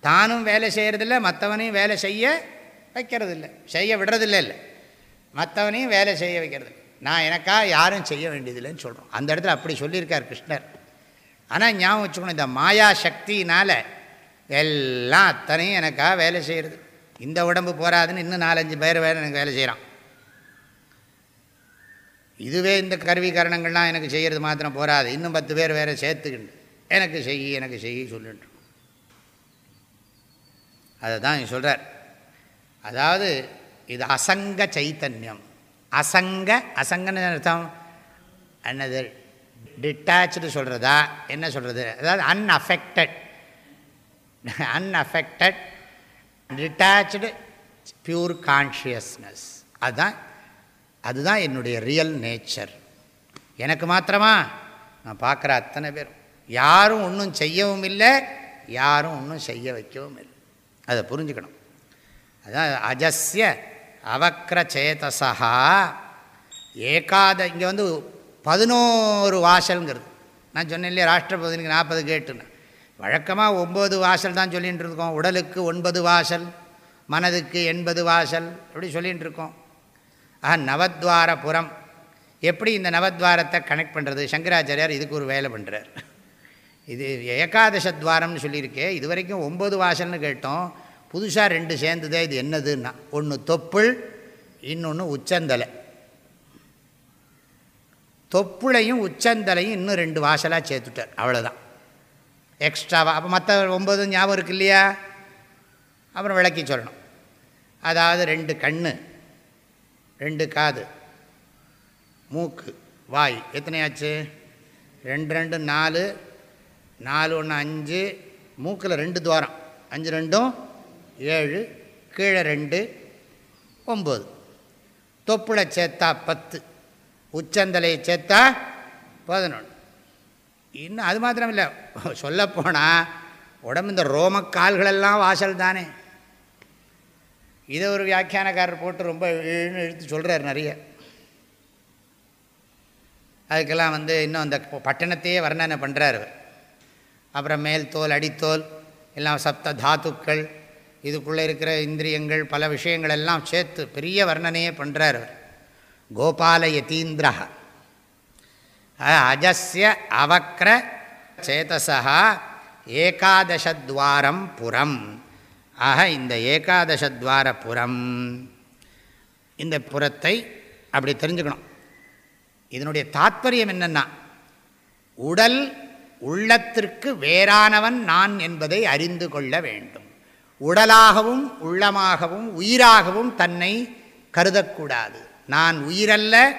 [SPEAKER 1] தானும் வேலை செய்கிறதில்ல மற்றவனையும் வேலை செய்ய வைக்கிறது இல்லை செய்ய விடுறதில்லை இல்லை. மற்றவனையும் வேலை செய்ய வைக்கிறது நான் எனக்கா யாரும் செய்ய வேண்டியதில்லைன்னு சொல்கிறோம் அந்த இடத்துல அப்படி சொல்லியிருக்கார் கிருஷ்ணர். ஆனால் ஞாபகம் வச்சுக்கணும் இந்த மாயா சக்தினால் எல்லாம் அத்தனையும் எனக்காக வேலை செய்கிறது இந்த உடம்பு போகாதுன்னு இன்னும் நாலஞ்சு பேர் வேறு எனக்கு வேலை செய்கிறான் இதுவே இந்த கருவி கரணங்கள்லாம் எனக்கு செய்கிறது மாத்திரம் போகாது இன்னும் பத்து பேர் வேறு சேர்த்துக்கிண்டு. எனக்கு செய் எனக்கு செய் சொல்லிட்டு அதை தான் சொல்கிறார் அதாவது இது அசங்க சைத்தன்யம். அசங்க அசங்கன்னு அர்த்தம்? என்னது? டிட்டாச்சு சொல்கிறதா என்ன சொல்கிறது அதாவது unaffected unaffected detach pure consciousness அதுதான் அதுதான் என்னுடைய ரியல் நேச்சர் எனக்கு மாத்திரமா? நான் பார்க்குற அத்தனை பேரும். யாரும் ஒன்றும் செய்யவும் இல்லை யாரும் ஒன்றும் செய்ய வைக்கவும் இல்லை. அதை புரிஞ்சுக்கணும். அதுதான் அஜஸ்ய அவக்ரச்சேதசா ஏகாத இங்கே வந்து பதினோரு வாசல்ங்கிறது. நான் சொன்னேன் இல்லையா ராஷ்டிரபதினுக்கு நாற்பது கேட்டுன்னு. வழக்கமாக ஒம்பது வாசல் தான் சொல்லிகிட்டு இருக்கோம். உடலுக்கு ஒன்பது வாசல் மனதுக்கு எண்பது வாசல் அப்படி சொல்லிகிட்டு இருக்கோம். ஆஹா நவத்வாரபுரம். எப்படி இந்த நவத்வாரத்தை கனெக்ட் பண்ணுறது சங்கராச்சாரியார் இதுக்கு ஒரு வேலை பண்ணுறார் இது ஏகாதசத்வாரம்னு சொல்லியிருக்கே. இது வரைக்கும் ஒம்பது வாசல்னு கேட்டோம். புதுசாக ரெண்டு சேர்ந்துதே இது என்னதுன்னா ஒன்று தொப்புள் இன்னொன்று உச்சந்தலை. தொப்புளையும் உச்சந்தலையும் இன்னும் ரெண்டு வாசலாக சேர்த்துட்டார் அவ்வளோதான் எக்ஸ்ட்ராவாக அப்போ மற்ற ஒம்பது ஞாபகம் இருக்கு இல்லையா? அப்புறம் விளக்கி சொல்லணும். அதாவது ரெண்டு கண் ரெண்டு காது மூக்கு வாய். எத்தனையாச்சு? ரெண்டு ரெண்டு நாலு நாலு ஒன்று அஞ்சு. மூக்கில் ரெண்டு துவாரம். அஞ்சு ரெண்டும் ஏழு கீழே ரெண்டு ஒம்பது. தொப்புளை சேர்த்தா பத்து உச்சந்தலையை சேர்த்தா பதினொன்று. இன்னும் அது மாத்திரம் இல்லை சொல்லப்போனால் உடம்பு இந்த ரோமக்கால்களெல்லாம் வாசல் தானே. இதை ஒரு வியாக்கியானக்காரர் போட்டு ரொம்ப இழுத்து சொல்கிறார் நிறைய. அதுக்கெல்லாம் வந்து இன்னும் அந்த பட்டணத்தையே வர்ணனை பண்ணுறார் அப்புறம் மேல் தோல் அடித்தோல் எல்லாம் சப்த தாத்துக்கள் இதுக்குள்ளே இருக்கிற இந்திரியங்கள் பல விஷயங்கள் எல்லாம் சேர்த்து பெரிய வர்ணனையே பண்ணுறார் அவர். கோபால யதீந்திரா அஜஸ்ய அவக்ர சேதசா ஏகாதசத்வாரம் புறம் ஆக இந்த ஏகாதசத்வார புறம் இந்த புறத்தை அப்படி தெரிஞ்சுக்கணும். இதனுடைய தாத்பரியம் என்னென்னா உடல் உள்ளத்திற்கு வேறானவன் நான் என்பதை அறிந்து கொள்ள வேண்டும். உடலாகவும் உள்ளமாகவும் உயிராகவும் தன்னை கருதக்கூடாது. நான் உயிரல்ல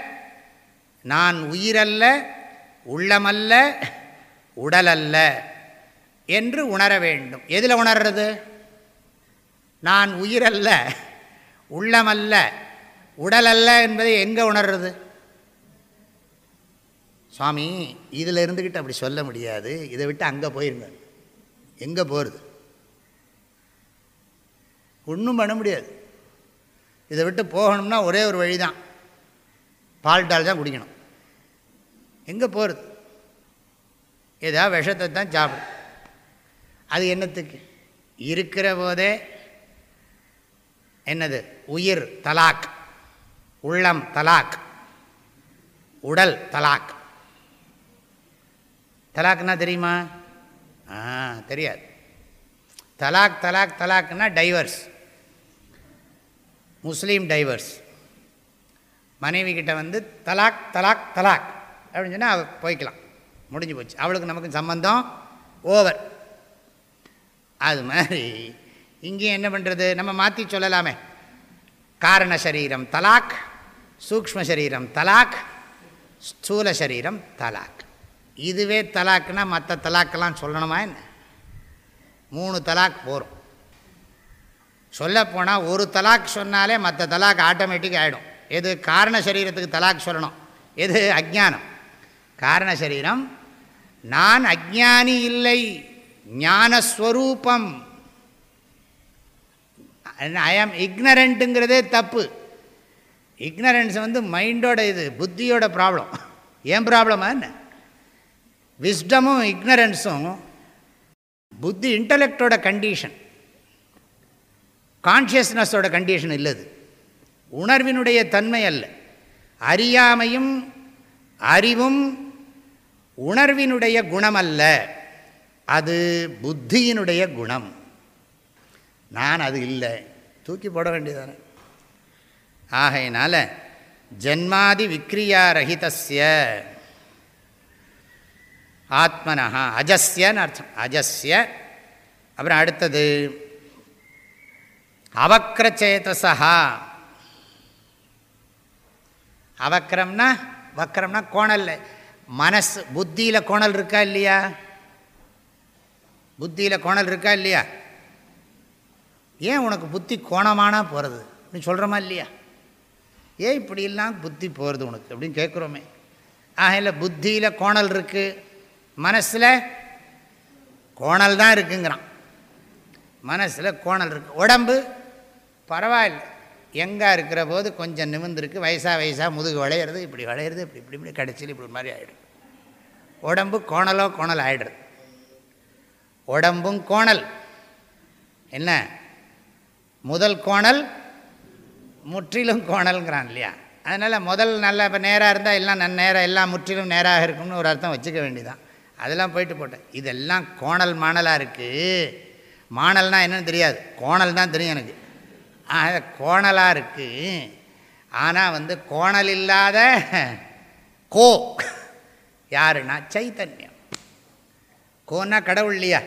[SPEAKER 1] நான் உயிரல்ல உள்ளமல்ல உடலல்ல என்று உணர வேண்டும். எதில் உணர்றது? நான் உயிரல்ல உள்ளமல்ல உடலல்ல என்பதை எங்கே உணர்றது? சுவாமி இதில் இருந்துக்கிட்டு அப்படி சொல்ல முடியாது. இதை விட்டு அங்கே போயிருங்க. எங்கே போகிறது ஒன்றும் பண்ண முடியாது. இதை விட்டு போகணும்னா ஒரே ஒரு வழி தான் பால் டால் தான் குடிக்கணும். எங்கே போகிறது ஏதா விஷத்தை தான் சாப்பிடும் அது என்னத்துக்கு? இருக்கிற போதே என்னது? உயிர் தலாக் உள்ளம் தலாக் உடல் தலாக். தலாக்னா தெரியுமா? ஆ தெரியாது. தலாக் தலாக் தலாக்னா டைவர்ஸ். முஸ்லீம் டைவர்ஸ். மனைவி கிட்ட வந்து தலாக் தலாக் தலாக். அப்படின்னு சொன்னால் அவள் போய்க்கலாம். முடிஞ்சு போச்சு. அவளுக்கு நமக்கு சம்பந்தம் ஓவர். அது மாதிரி இங்கேயும் என்ன பண்ணுறது நம்ம மாற்றி சொல்லலாமே. காரண சரீரம் தலாக் சூக்ம சரீரம் தலாக் ஸ்தூல சரீரம் தலாக். இதுவே தலாக்னா மற்ற தலாக்கெல்லாம் சொல்லணுமா என்ன? மூணு தலாக் போகிறோம் சொல்லப்போனால் ஒரு தலாக் சொன்னாலே மற்ற தலாக் ஆட்டோமேட்டிக் ஆகிடும் எது காரண சரீரத்துக்கு தலாக் சொல்லணும்? எது அஜானம் காரண சரீரம் நான் அஜானி இல்லை ஞானஸ்வரூபம். ஐ இக்னரண்ட்டுங்கிறதே தப்பு. இக்னரன்ஸ் வந்து மைண்டோட இது புத்தியோட ப்ராப்ளம் ஏன் ப்ராப்ளமா என்ன? விஸ்டமும் இக்னரன்ஸும் புத்தி இன்டலெக்டோட கண்டிஷன் கான்ஷியஸ்னஸோட கண்டிஷன் இல்லது. உணர்வினுடைய தன்மை அல்ல. அறியாமையும் அறிவும் உணர்வினுடைய குணம் அல்ல. அது புத்தியினுடைய குணம். நான் அது இல்லை. தூக்கி போட வேண்டியதானே. ஆகையினால ஜன்மாதி விக்ரியா ரஹிதஸ்ய ஆத்மனஹா அஜஸ்யன்னு அர்த்தம். அஜஸ்ய அப்புறம் அடுத்தது அவக்ரச்சேதசா அவக்ரம்னா வக்கரம்னா கோணல் மனசு புத்தியில் கோணல் இருக்கா இல்லையா? புத்தியில் கோணல் இருக்கா இல்லையா? ஏன் உனக்கு புத்தி கோணமானா போகிறது அப்படின்னு சொல்கிறோமா இல்லையா? ஏன் இப்படியெல்லாம் புத்தி போகிறது உனக்கு அப்படின்னு கேட்குறோமே ஆகையில் புத்தியில் கோணல் இருக்குது மனசில் கோணல் தான் இருக்குங்கிறான். மனசில் கோணல் இருக்குது உடம்பு பரவாயில்ல. எங்கே இருக்கிற போது கொஞ்சம் நிமிந்திருக்கு வயசாக வயசாக முதுகு வளையிறது இப்படி வளையிறது இப்படி இப்படி இப்படி கடைசியில் இப்படி மாதிரி ஆகிடும் உடம்பு கோணலோ கோணல் ஆகிடுறது உடம்பும் கோணல். என்ன? முதல் கோணல் முற்றிலும் கோணல்ங்கிறான் இல்லையா? அதனால் முதல் நல்ல இப்போ நேராக இருந்தால் எல்லாம் நன் நேராக எல்லாம் முற்றிலும் நேராக இருக்கும்னு ஒரு அர்த்தம் வச்சுக்க வேண்டியதான் அதெல்லாம் போயிட்டு போட்டேன். இதெல்லாம் கோணல் மாணலாக இருக்குது மாணல்னால் என்னென்னு தெரியாது. கோணல் தான் தெரியும் எனக்கு. கோணலாக இருக்குது ஆனால் வந்து கோணல் இல்லாத கோ. யாருன்னா சைத்தன்யம். கோன்னா கடவுள் இல்லையா?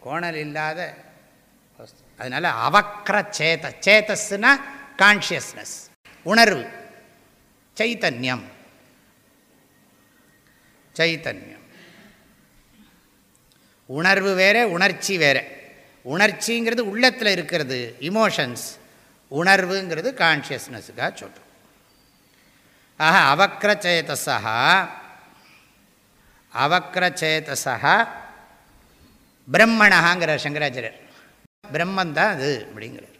[SPEAKER 1] கோணல் இல்லாத அதனால் அவக்கிர சேத சேத்தஸ்னா கான்ஷியஸ்னஸ் உணர்வு. சைத்தன்யம். சைத்தன்யம். உணர்வு வேறு உணர்ச்சி வேறு. உணர்ச்சிங்கிறது உள்ளத்தில் இருக்கிறது இமோஷன்ஸ் உணர்வுங்கிறது கான்ஷியஸ்னஸுக்காக சொல்கிறோம் ஆக அவக்ரச்சேதசா அவக்ரச்சேதசா பிரம்மணாங்கிற சங்கராச்சாரியர். பிரம்மந்தான் அது அப்படிங்கிறார்.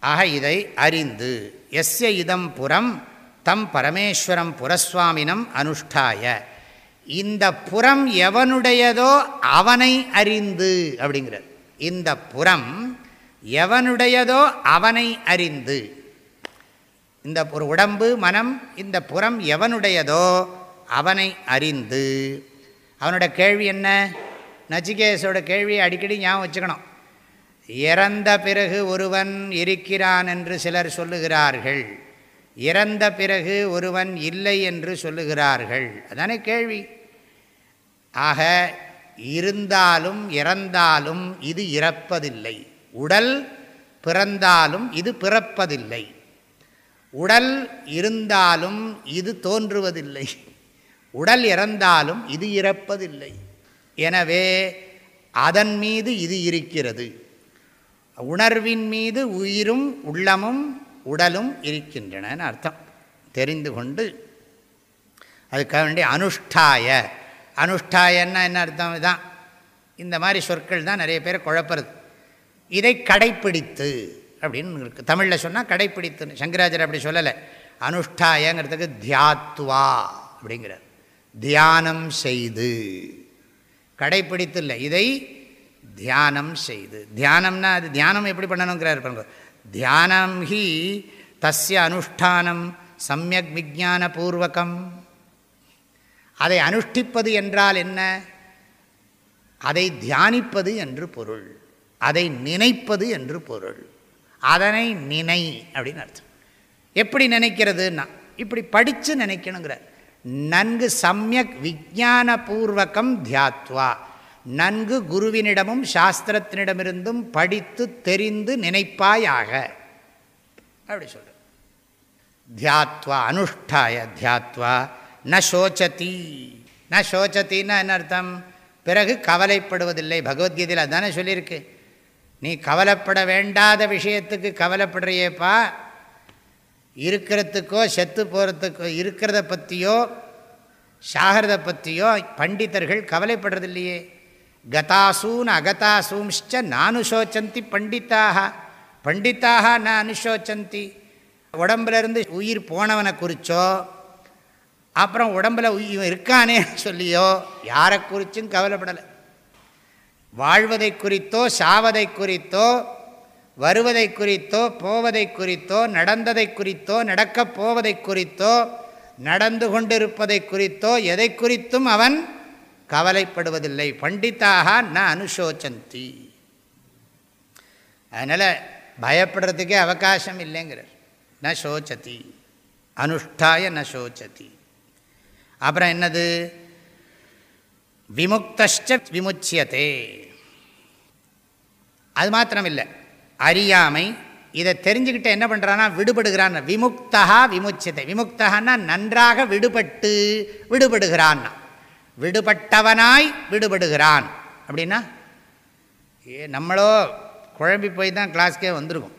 [SPEAKER 1] ஆக இதை அறிந்து எஸ்ய இதம் புறம் தம் பரமேஸ்வரம் புரஸ்வாமினம் அனுஷ்டாய. இந்த புறம் எவனுடையதோ அவனை அறிந்து அப்படிங்கிறார். இந்த புறம் எவனுடையதோ அவனை அறிந்து. இந்த ஒரு உடம்பு மனம் இந்த புறம் எவனுடையதோ அவனை அறிந்து. அவனோட கேள்வி என்ன? நச்சிகேசோட கேள்வியை அடிக்கடி ஞாபகம் வச்சுக்கணும். இறந்த பிறகு ஒருவன் இருக்கிறான் என்று சிலர் சொல்லுகிறார்கள். இறந்த பிறகு ஒருவன் இல்லை என்று சொல்லுகிறார்கள். அதானே கேள்வி. ஆக இருந்தாலும் இறந்தாலும் இது இறப்பதில்லை. உடல் பிறந்தாலும் இது பிறப்பதில்லை. உடல் இருந்தாலும் இது தோன்றுவதில்லை. உடல் இறந்தாலும் இது இறப்பதில்லை. எனவே அதன் மீது இது இருக்கிறது. உணர்வின் மீது உயிரும் உள்ளமும் உடலும் இருக்கின்றன அர்த்தம். தெரிந்து கொண்டு அதுக்காக வேண்டிய அனுஷ்டாய. அனுஷ்டாயன்னா என்ன அர்த்தம்? இதுதான் இந்த மாதிரி சொற்கள் தான் நிறைய பேர் குழப்பறது. இதை கடைப்பிடித்து அப்படின்னு இருக்குது தமிழில் சொன்னால் கடைப்பிடித்துன்னு. சங்கராச்சாரியர் அப்படி சொல்லலை. அனுஷ்டாயங்கிறதுக்கு தியாத்வா அப்படிங்கிறார். தியானம் செய்து. கடைப்பிடித்து இல்லை இதை தியானம் செய்து. தியானம்னா அது தியானம் எப்படி பண்ணணுங்கிறார் பாருங்க. தியானம் ஹி தஸ்ய அனுஷ்டானம் சமயக் விஜானபூர்வகம் அதை அனுஷ்டிப்பது என்றால் என்ன? அதை தியானிப்பது என்று பொருள். அதை நினைப்பது என்று பொருள். அதனை நினை அப்படின்னு அர்த்தம். எப்படி நினைக்கிறதுன்னா இப்படி படித்து நினைக்கணுங்கிறார். நன்கு சமயக் விஜானபூர்வகம் தியாத்வா. நன்கு குருவினிடமும் சாஸ்திரத்தினிடமிருந்தும் படித்து தெரிந்து நினைப்பாயாக. அப்படி சொல்ற தியாத்வா அனுஷ்டாய தியாத்வா ந சோச்சதி. ந சோச்சத்தின்னா என்ன அர்த்தம்? பிறகு கவலைப்படுவதில்லை. பகவத்கீதையில் அதுதானே சொல்லியிருக்கு. நீ கவலைப்பட வேண்டாத விஷயத்துக்கு கவலைப்படுறியேப்பா. இருக்கிறதுக்கோ செத்து போகிறதுக்கோ இருக்கிறத பற்றியோ சாகிறத பற்றியோ பண்டிதர்கள் கவலைப்படுறதில்லையே. கதாசூன் அகதாசூம்ச்ச நானுசோச்சந்தி பண்டித்தாக பண்டித்தாக ந அனுசோச்சந்தி உடம்புலேருந்து உயிர் போனவனை குறித்தோ அப்புறம் உடம்பில் உயிர் இருக்கானே சொல்லியோ யாரை குறிச்சும் கவலைப்படலை. வாழ்வதை குறித்தோ சாவதை குறித்தோ வருவதை குறித்தோ போவதை குறித்தோ நடந்ததை குறித்தோ நடக்கப் போவதை குறித்தோ நடந்து கொண்டிருப்பதை குறித்தோ எதை குறித்தும் அவன் கவலைப்படுவதில்லை. பண்டித்தாக ந அனுசோச்சந்தி. அதனால் பயப்படுறதுக்கே அவகாசம் இல்லைங்கிறார். ந சோச்சதி. அனுஷ்டாய ந சோச்சதி. அப்புறம் என்னது? விமுக்தஷ்ட விமுச்சியதே. அது மாத்திரம் இல்லை அறியாமை இதை தெரிஞ்சுக்கிட்டு என்ன பண்ணுறான்னா விடுபடுகிறான். விமுக்தா விமுச்சியதை. விமுக்தகன்னா நன்றாக விடுபட்டு விடுபடுகிறான்னா. விடுபட்டவனாய் விடுபடுகிறான். அப்படின்னா ஏ நம்மளோ குழம்பி போய் தான் கிளாஸ்க்கே வந்துருக்கும்.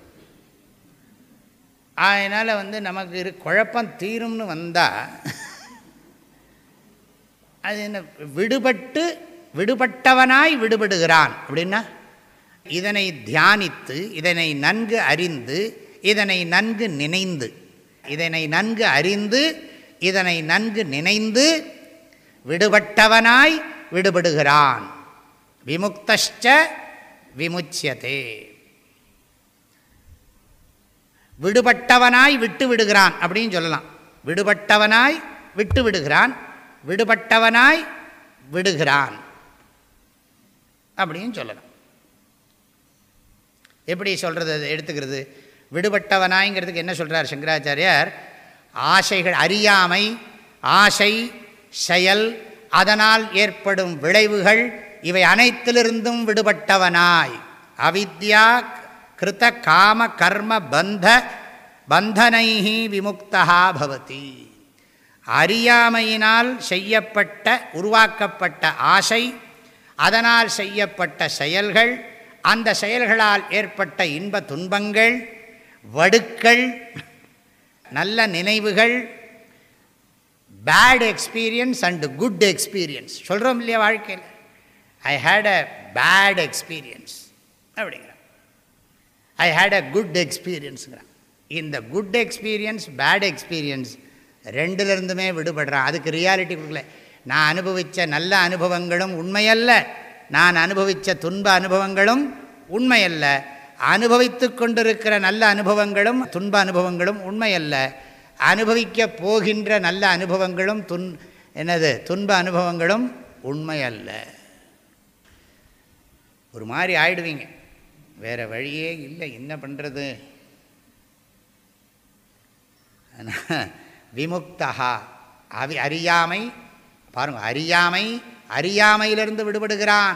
[SPEAKER 1] அதனால் வந்து நமக்கு இரு குழப்பம் தீரும்னு வந்தால் அது என்ன? விடுபட்டு விடுபட்டவனாய் விடுபடுகிறான். அப்படின்னா இதனை தியானித்து இதனை நன்கு அறிந்து இதனை நன்கு நினைந்து இதனை நன்கு அறிந்து இதனை நன்கு நினைந்து விடுபட்டவனாய் விடுபடுகிறான். விமுக்தஷ்ட விமுச்சியதே. விடுபட்டவனாய் விட்டு விடுகிறான் அப்படின்னு சொல்லலாம். விடுபட்டவனாய் விட்டு விடுகிறான் விடுபட்டவனாய் விடுகிறான். அப்படின்னு சொல்லலாம். எப்படி சொல்கிறது எடுத்துக்கிறது? விடுபட்டவனாய்ங்கிறதுக்கு என்ன சொல்கிறார் சங்கராச்சாரியார்? ஆசைகள் அறியாமை ஆசை செயல் அதனால் ஏற்படும் விளைவுகள் இவை அனைத்திலிருந்தும் விடுபட்டவனாய். அவித்யா கிருத்த காம கர்ம பந்த பந்தனைஹி விமுக்தா பவதி. அறியாமையினால் செய்யப்பட்ட உருவாக்கப்பட்ட ஆசை அதனால் செய்யப்பட்ட செயல்கள் அந்த செயல்களால் ஏற்பட்ட இன்ப துன்பங்கள் வடுக்கள் நல்ல நினைவுகள் bad experience and good experience சொல்கிறோம் இல்லையா வாழ்க்கையில்? I hate a bad experience அப்படிங்கிறான். ஐ ஹேட் அ குட் எக்ஸ்பீரியன்ஸுங்கிறான் இந்த குட் எக்ஸ்பீரியன்ஸ் பேட் எக்ஸ்பீரியன்ஸ் ரெண்டுலேருந்துமே விடுபடுறான் அதுக்கு ரியாலிட்டி கொடுக்கல. நான் அனுபவித்த நல்ல அனுபவங்களும் உண்மையல்ல. நான் அனுபவித்த துன்ப அனுபவங்களும் உண்மையல்ல. அனுபவித்து கொண்டிருக்கிற நல்ல அனுபவங்களும் துன்ப அனுபவங்களும் உண்மையல்ல. அனுபவிக்க போகின்ற நல்ல அனுபவங்களும் துன் என்னது துன்ப அனுபவங்களும் உண்மையல்ல. ஒரு மாதிரி ஆயிடுவீங்க. வேறு வழியே இல்லை. என்ன பண்ணுறது விமுக்தா அவி அறியாமை பாருங்க அறியாமை அறியாமையிலிருந்து விடுபடுகிறான்.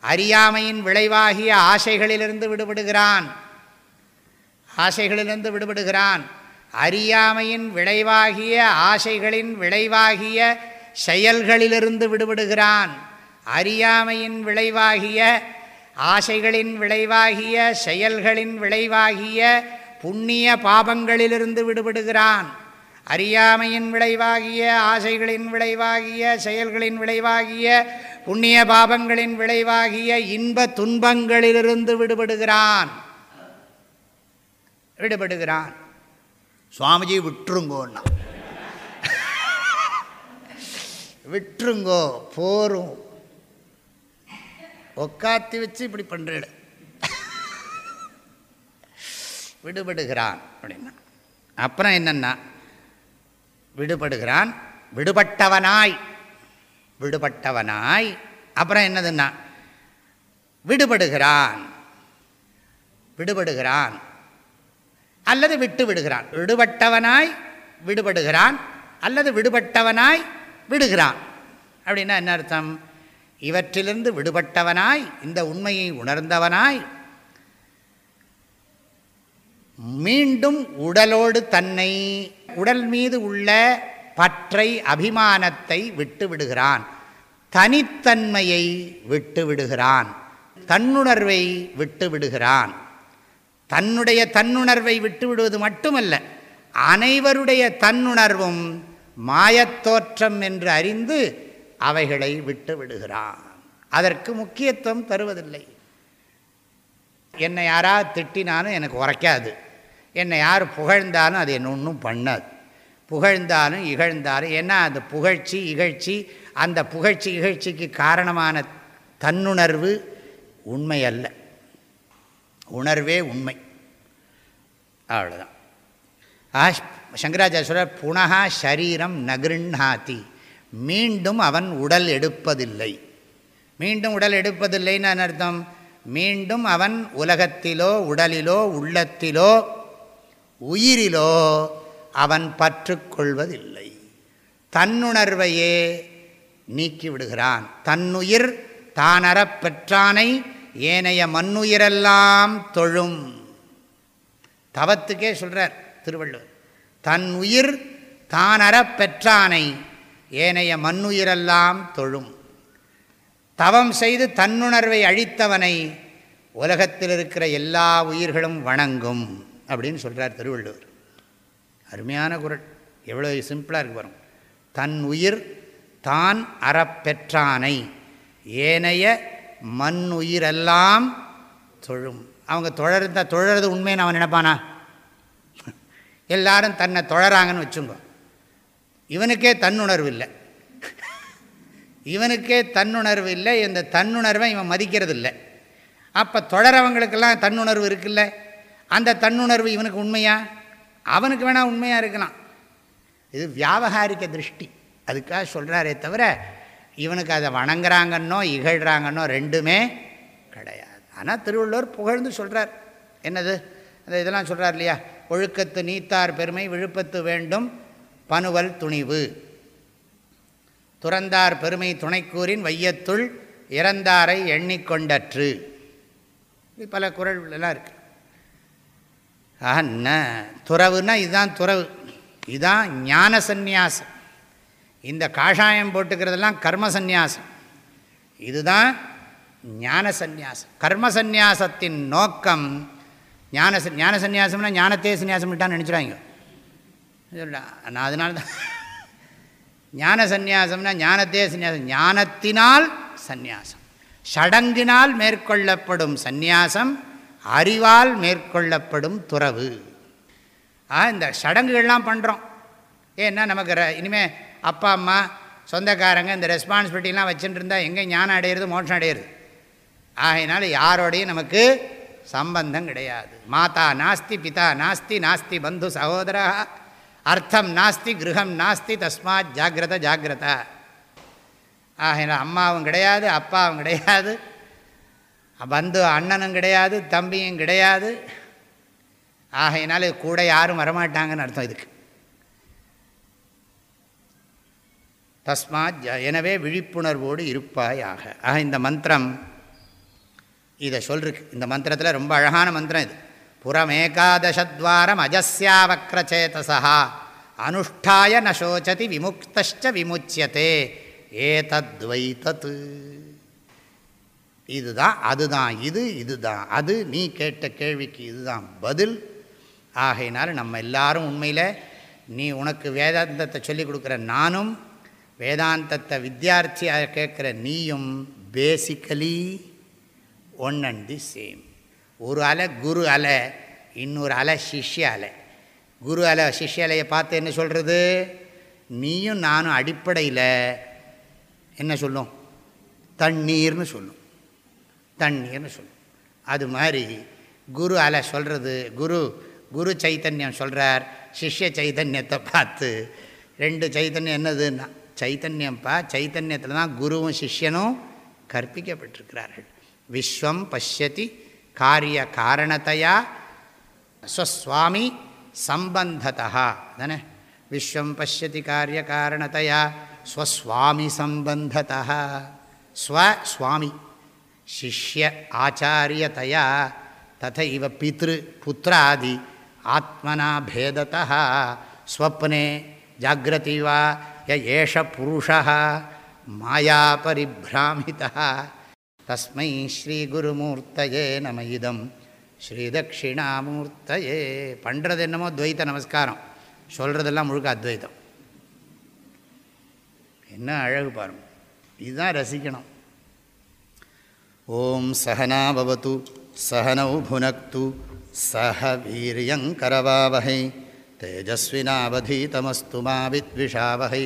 [SPEAKER 1] அறியாமையின் விளைவாகிய ஆசைகளிலிருந்து விடுபடுகிறான். ஆசைகளிலிருந்து விடுபடுகிறான். அறியாமையின் விளைவாகிய ஆசைகளின் விளைவாகிய செயல்களிலிருந்து விடுபடுகிறான். அறியாமையின் விளைவாகிய ஆசைகளின் விளைவாகிய செயல்களின் விளைவாகிய புண்ணிய பாபங்களிலிருந்து விடுபடுகிறான். அறியாமையின் விளைவாகிய ஆசைகளின் விளைவாகிய செயல்களின் விளைவாகிய புண்ணிய பாபங்களின் விளைவாகிய இன்ப துன்பங்களிலிருந்து விடுபடுகிறான். விடுபடுகிறான். சுவாமிஜி விட்டுருங்கோன்னா விட்டுருங்கோ போரும். உக்காத்தி வச்சு இப்படி பண்ணுறேன் விடுபடுகிறான் அப்படின்னா. அப்புறம் என்னென்னா விடுபடுகிறான். விடுபட்டவனாய். விடுபட்டவனாய். அப்புறம் என்னதுன்னா விடுபடுகிறான். விடுபடுகிறான். அல்லது விட்டு விடுகிறான். விடுபட்டவனாய் விடுபடுகிறான். அல்லது விடுபட்டவனாய் விடுகிறான். அப்படின்னா என்ன அர்த்தம்? இவற்றிலிருந்து விடுபட்டவனாய் இந்த உண்மையை உணர்ந்தவனாய் மீண்டும் உடலோடு தன்னை உடல் மீது உள்ள பற்றை அபிமானத்தை விட்டு விடுகிறான் தனித்தன்மையை விட்டு விடுகிறான் தன்னுணர்வை விட்டு விடுகிறான் தன்னுடைய தன்னுணர்வை விட்டு விடுவது மட்டுமல்ல அனைவருடைய தன்னுணர்வும் மாயத்தோற்றம் என்று அறிந்து அவைகளை விட்டு விடுகிறான் அதற்கு முக்கியத்துவம் தருவதில்லை. என்னை யாராவது திட்டினாலும் எனக்கு உரைக்காது. என்னை யார் புகழ்ந்தாலும் அது என்ன ஒன்றும் பண்ணாது. புகழ்ந்தாலும் இகழ்ந்தாலும் ஏன்னா அந்த புகழ்ச்சி இகழ்ச்சி அந்த புகழ்ச்சி இகழ்ச்சிக்கு காரணமான தன்னுணர்வு உண்மை அல்ல. உணர்வே உண்மை. அவ்வளோதான் ஆ சங்கராச்சாரிய புனகா சரீரம் நகிருண்ணாத்தி மீண்டும் அவன் உடல் எடுப்பதில்லை. மீண்டும் உடல் எடுப்பதில்லைன்னு அர்த்தம்? மீண்டும் அவன் உலகத்திலோ உடலிலோ உள்ளத்திலோ உயிரிலோ அவன் பற்றுக்கொள்வதில்லை. தன்னுணர்வையே நீக்கி விடுகிறான் தன்னுயிர் தானறப் பெற்றானை ஏனைய மண்ணுயிரெல்லாம் தொழும். தவத்துக்கே சொல்கிறார் திருவள்ளுவர். தன் உயிர் தானறப் பெற்றானை ஏனைய மண்ணுயிரெல்லாம் தொழும். தவம் செய்து தன்னுணர்வை அழித்தவனை உலகத்தில் இருக்கிற எல்லா உயிர்களும் வணங்கும் அப்படின்னு சொல்கிறார் திருவள்ளுவர். அருமையான குரல். எவ்வளோ சிம்பிளாக இருக்கு வரும் தன் உயிர் தான் அறப்பெற்றானை ஏனைய மண் உயிரெல்லாம் தொழும். அவங்க தொழறத தொழறது உண்மைன்னு அவன் நினைப்பானா? எல்லாரும் தன்னை தொழறாங்கன்னு வச்சுங்க. இவனுக்கே தன்னுணர்வு இல்லை. இவனுக்கே தன்னுணர்வு இல்லை. இந்த தன்னுணர்வை இவன் மதிக்கிறது இல்லை அப்போ தொடரவங்களுக்கெல்லாம் தன்னுணர்வு இருக்குல்ல? அந்த தன்னுணர்வு இவனுக்கு உண்மையா? அவனுக்கு வேணால் உண்மையாக இருக்கலாம். இது வியாபகாரிக்க திருஷ்டி. அதுக்காக சொல்கிறாரே தவிர இவனுக்கு அதை வணங்குறாங்கன்னோ இகழ்கிறாங்கன்னோ ரெண்டுமே கிடையாது. ஆனால் திருவள்ளுவர் புகழ்ந்து சொல்கிறார் என்னது? அந்த இதெல்லாம் சொல்கிறார் இல்லையா? ஒழுக்கத்து நீத்தார் பெருமை விழுப்பத்து வேண்டும் பனுவல் துணிவு. துறந்தார் பெருமை துணைக்கூறின் வையத்துள் இறந்தாரை எண்ணிக்கொண்டற்று. இது பல குரல்லாம் எல்லாம் இருக்குது ஆஹா துறவுன்னா இதுதான் துறவு. இதுதான் ஞான சந்நியாசம். இந்த காஷாயம் போட்டுக்கிறதெல்லாம் கர்ம சந்நியாசம். இதுதான் ஞான சந்நியாசம். கர்ம சந்நியாசத்தின் நோக்கம் ஞான ஞான சந்நியாசம்னா ஞானத்தே சந்நியாசம் விட்டான்னு நினச்சிடாங்க நான் அதனால தான் ஞான சந்நியாசம்னா ஞானத்தே சந்நியாசம். ஞானத்தினால் சந்நியாசம். சடங்கினால் மேற்கொள்ளப்படும் சந்நியாசம் அறிவால் மேற்கொள்ளப்படும் துறவு. ஆ இந்த சடங்குகள்லாம் பண்ணுறோம் ஏன்னா நமக்கு இனிமேல் அப்பா அம்மா சொந்தக்காரங்க இந்த ரெஸ்பான்சிபிலிட்டிலாம் வச்சுட்டு இருந்தால் எங்கே ஞானம் அடையிறது மோட்சம் அடையிறது? ஆகையினால யாரோடையும் நமக்கு சம்பந்தம் கிடையாது. மாதா நாஸ்தி பிதா நாஸ்தி நாஸ்தி பந்து சகோதரா அர்த்தம் நாஸ்தி கிரகம் நாஸ்தி தஸ்மாத் ஜாகிரத ஜாகிரதா. ஆகினா அம்மாவும் கிடையாது அப்பாவும் கிடையாது வந்து அண்ணனும் கிடையாது தம்பியும் கிடையாது. ஆகையினால கூட யாரும் வரமாட்டாங்கன்னு அர்த்தம் இதுக்கு. தஸ்மாத் எனவே விழிப்புணர்வோடு இருப்பாயாக. ஆக இந்த மந்திரம் இதை சொல்ருக்கு இந்த மந்திரத்தில் ரொம்ப அழகான மந்திரம் இது. புறமேகாதசத்வாரம் அஜஸ்யாவக்ரச்சேதசா அனுஷ்டாய நசோச்சதி விமுக்தச்ச விமுச்சியத்தே ஏதத்வை தத்து இதுதான் அதுதான் இது இதுதான். அது நீ கேட்ட கேள்விக்கு இதுதான் பதில். ஆகையினால் நம்ம எல்லாரும் உண்மையில் நீ உனக்கு வேதாந்தத்தை சொல்லிக் கொடுக்குற நானும் வேதாந்தத்தை வித்தியார்த்தியாக கேட்குற நீயும் basically one and the same ஒரு அலை குரு அலை இன்னொரு அலை சிஷ்ய அலை. குரு அலை சிஷ்ய அலையை பார்த்து என்ன சொல்கிறது நீயும் நானும் அடிப்படையில் என்ன சொல்லும்? தண்ணீர்னு சொல்லும். தண்ணீர்னு சொல்லும். அது மாதிரி குரு அலை சொல்கிறது குரு குரு சைத்தன்யம் சொல்கிறார் சிஷ்ய சைத்தன்யத்தை பார்த்து. ரெண்டு சைத்தன்யம் என்னதுன்னா சைத்தன்யம்ப்பா சைத்தன்யத்தில் தான் குருவும் சிஷ்யனும் கற்பிக்கப்பட்டிருக்கிறார்கள். விஸ்வம் பசியதி காரிய காரணத்தையா ஸ்வஸ்வாமி சம்பந்ததா தானே விஸ்வம் பசியதி காரிய காரணத்தையா ஸ்வஸ்வாமி சம்பந்ததா ஸ்வஸ்வாமி சிஷ்ய ஆச்சாரியதையா ததைவ பித்ரு புத்திராதி ஆத்மனா பேதத்தா ஸ்வப்னே ஜாகிரதி வா ஏஷ புருஷா மாயா பரிபிராமிதா தஸ்மை ஸ்ரீகுருமூர்த்தயே நம இதம் ஸ்ரீதக்ஷிணாமூர்த்தயே பண்ணுறது என்னமோ துவைத்த நமஸ்காரம். சொல்கிறதெல்லாம் முழுக்க அத்வைதம் என்ன அழகு பாருங்க. இதுதான் ரசிக்கணும். ஓம் சகனாபவத்து சகனௌ புனக்து சஹ வீரியங்கரவாவகை தேஜஸ்வினாவதீதமஸ்து மாவித்விஷாவகை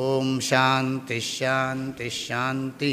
[SPEAKER 1] ஓம் சாந்தி ஷாந்தி ஷாந்தி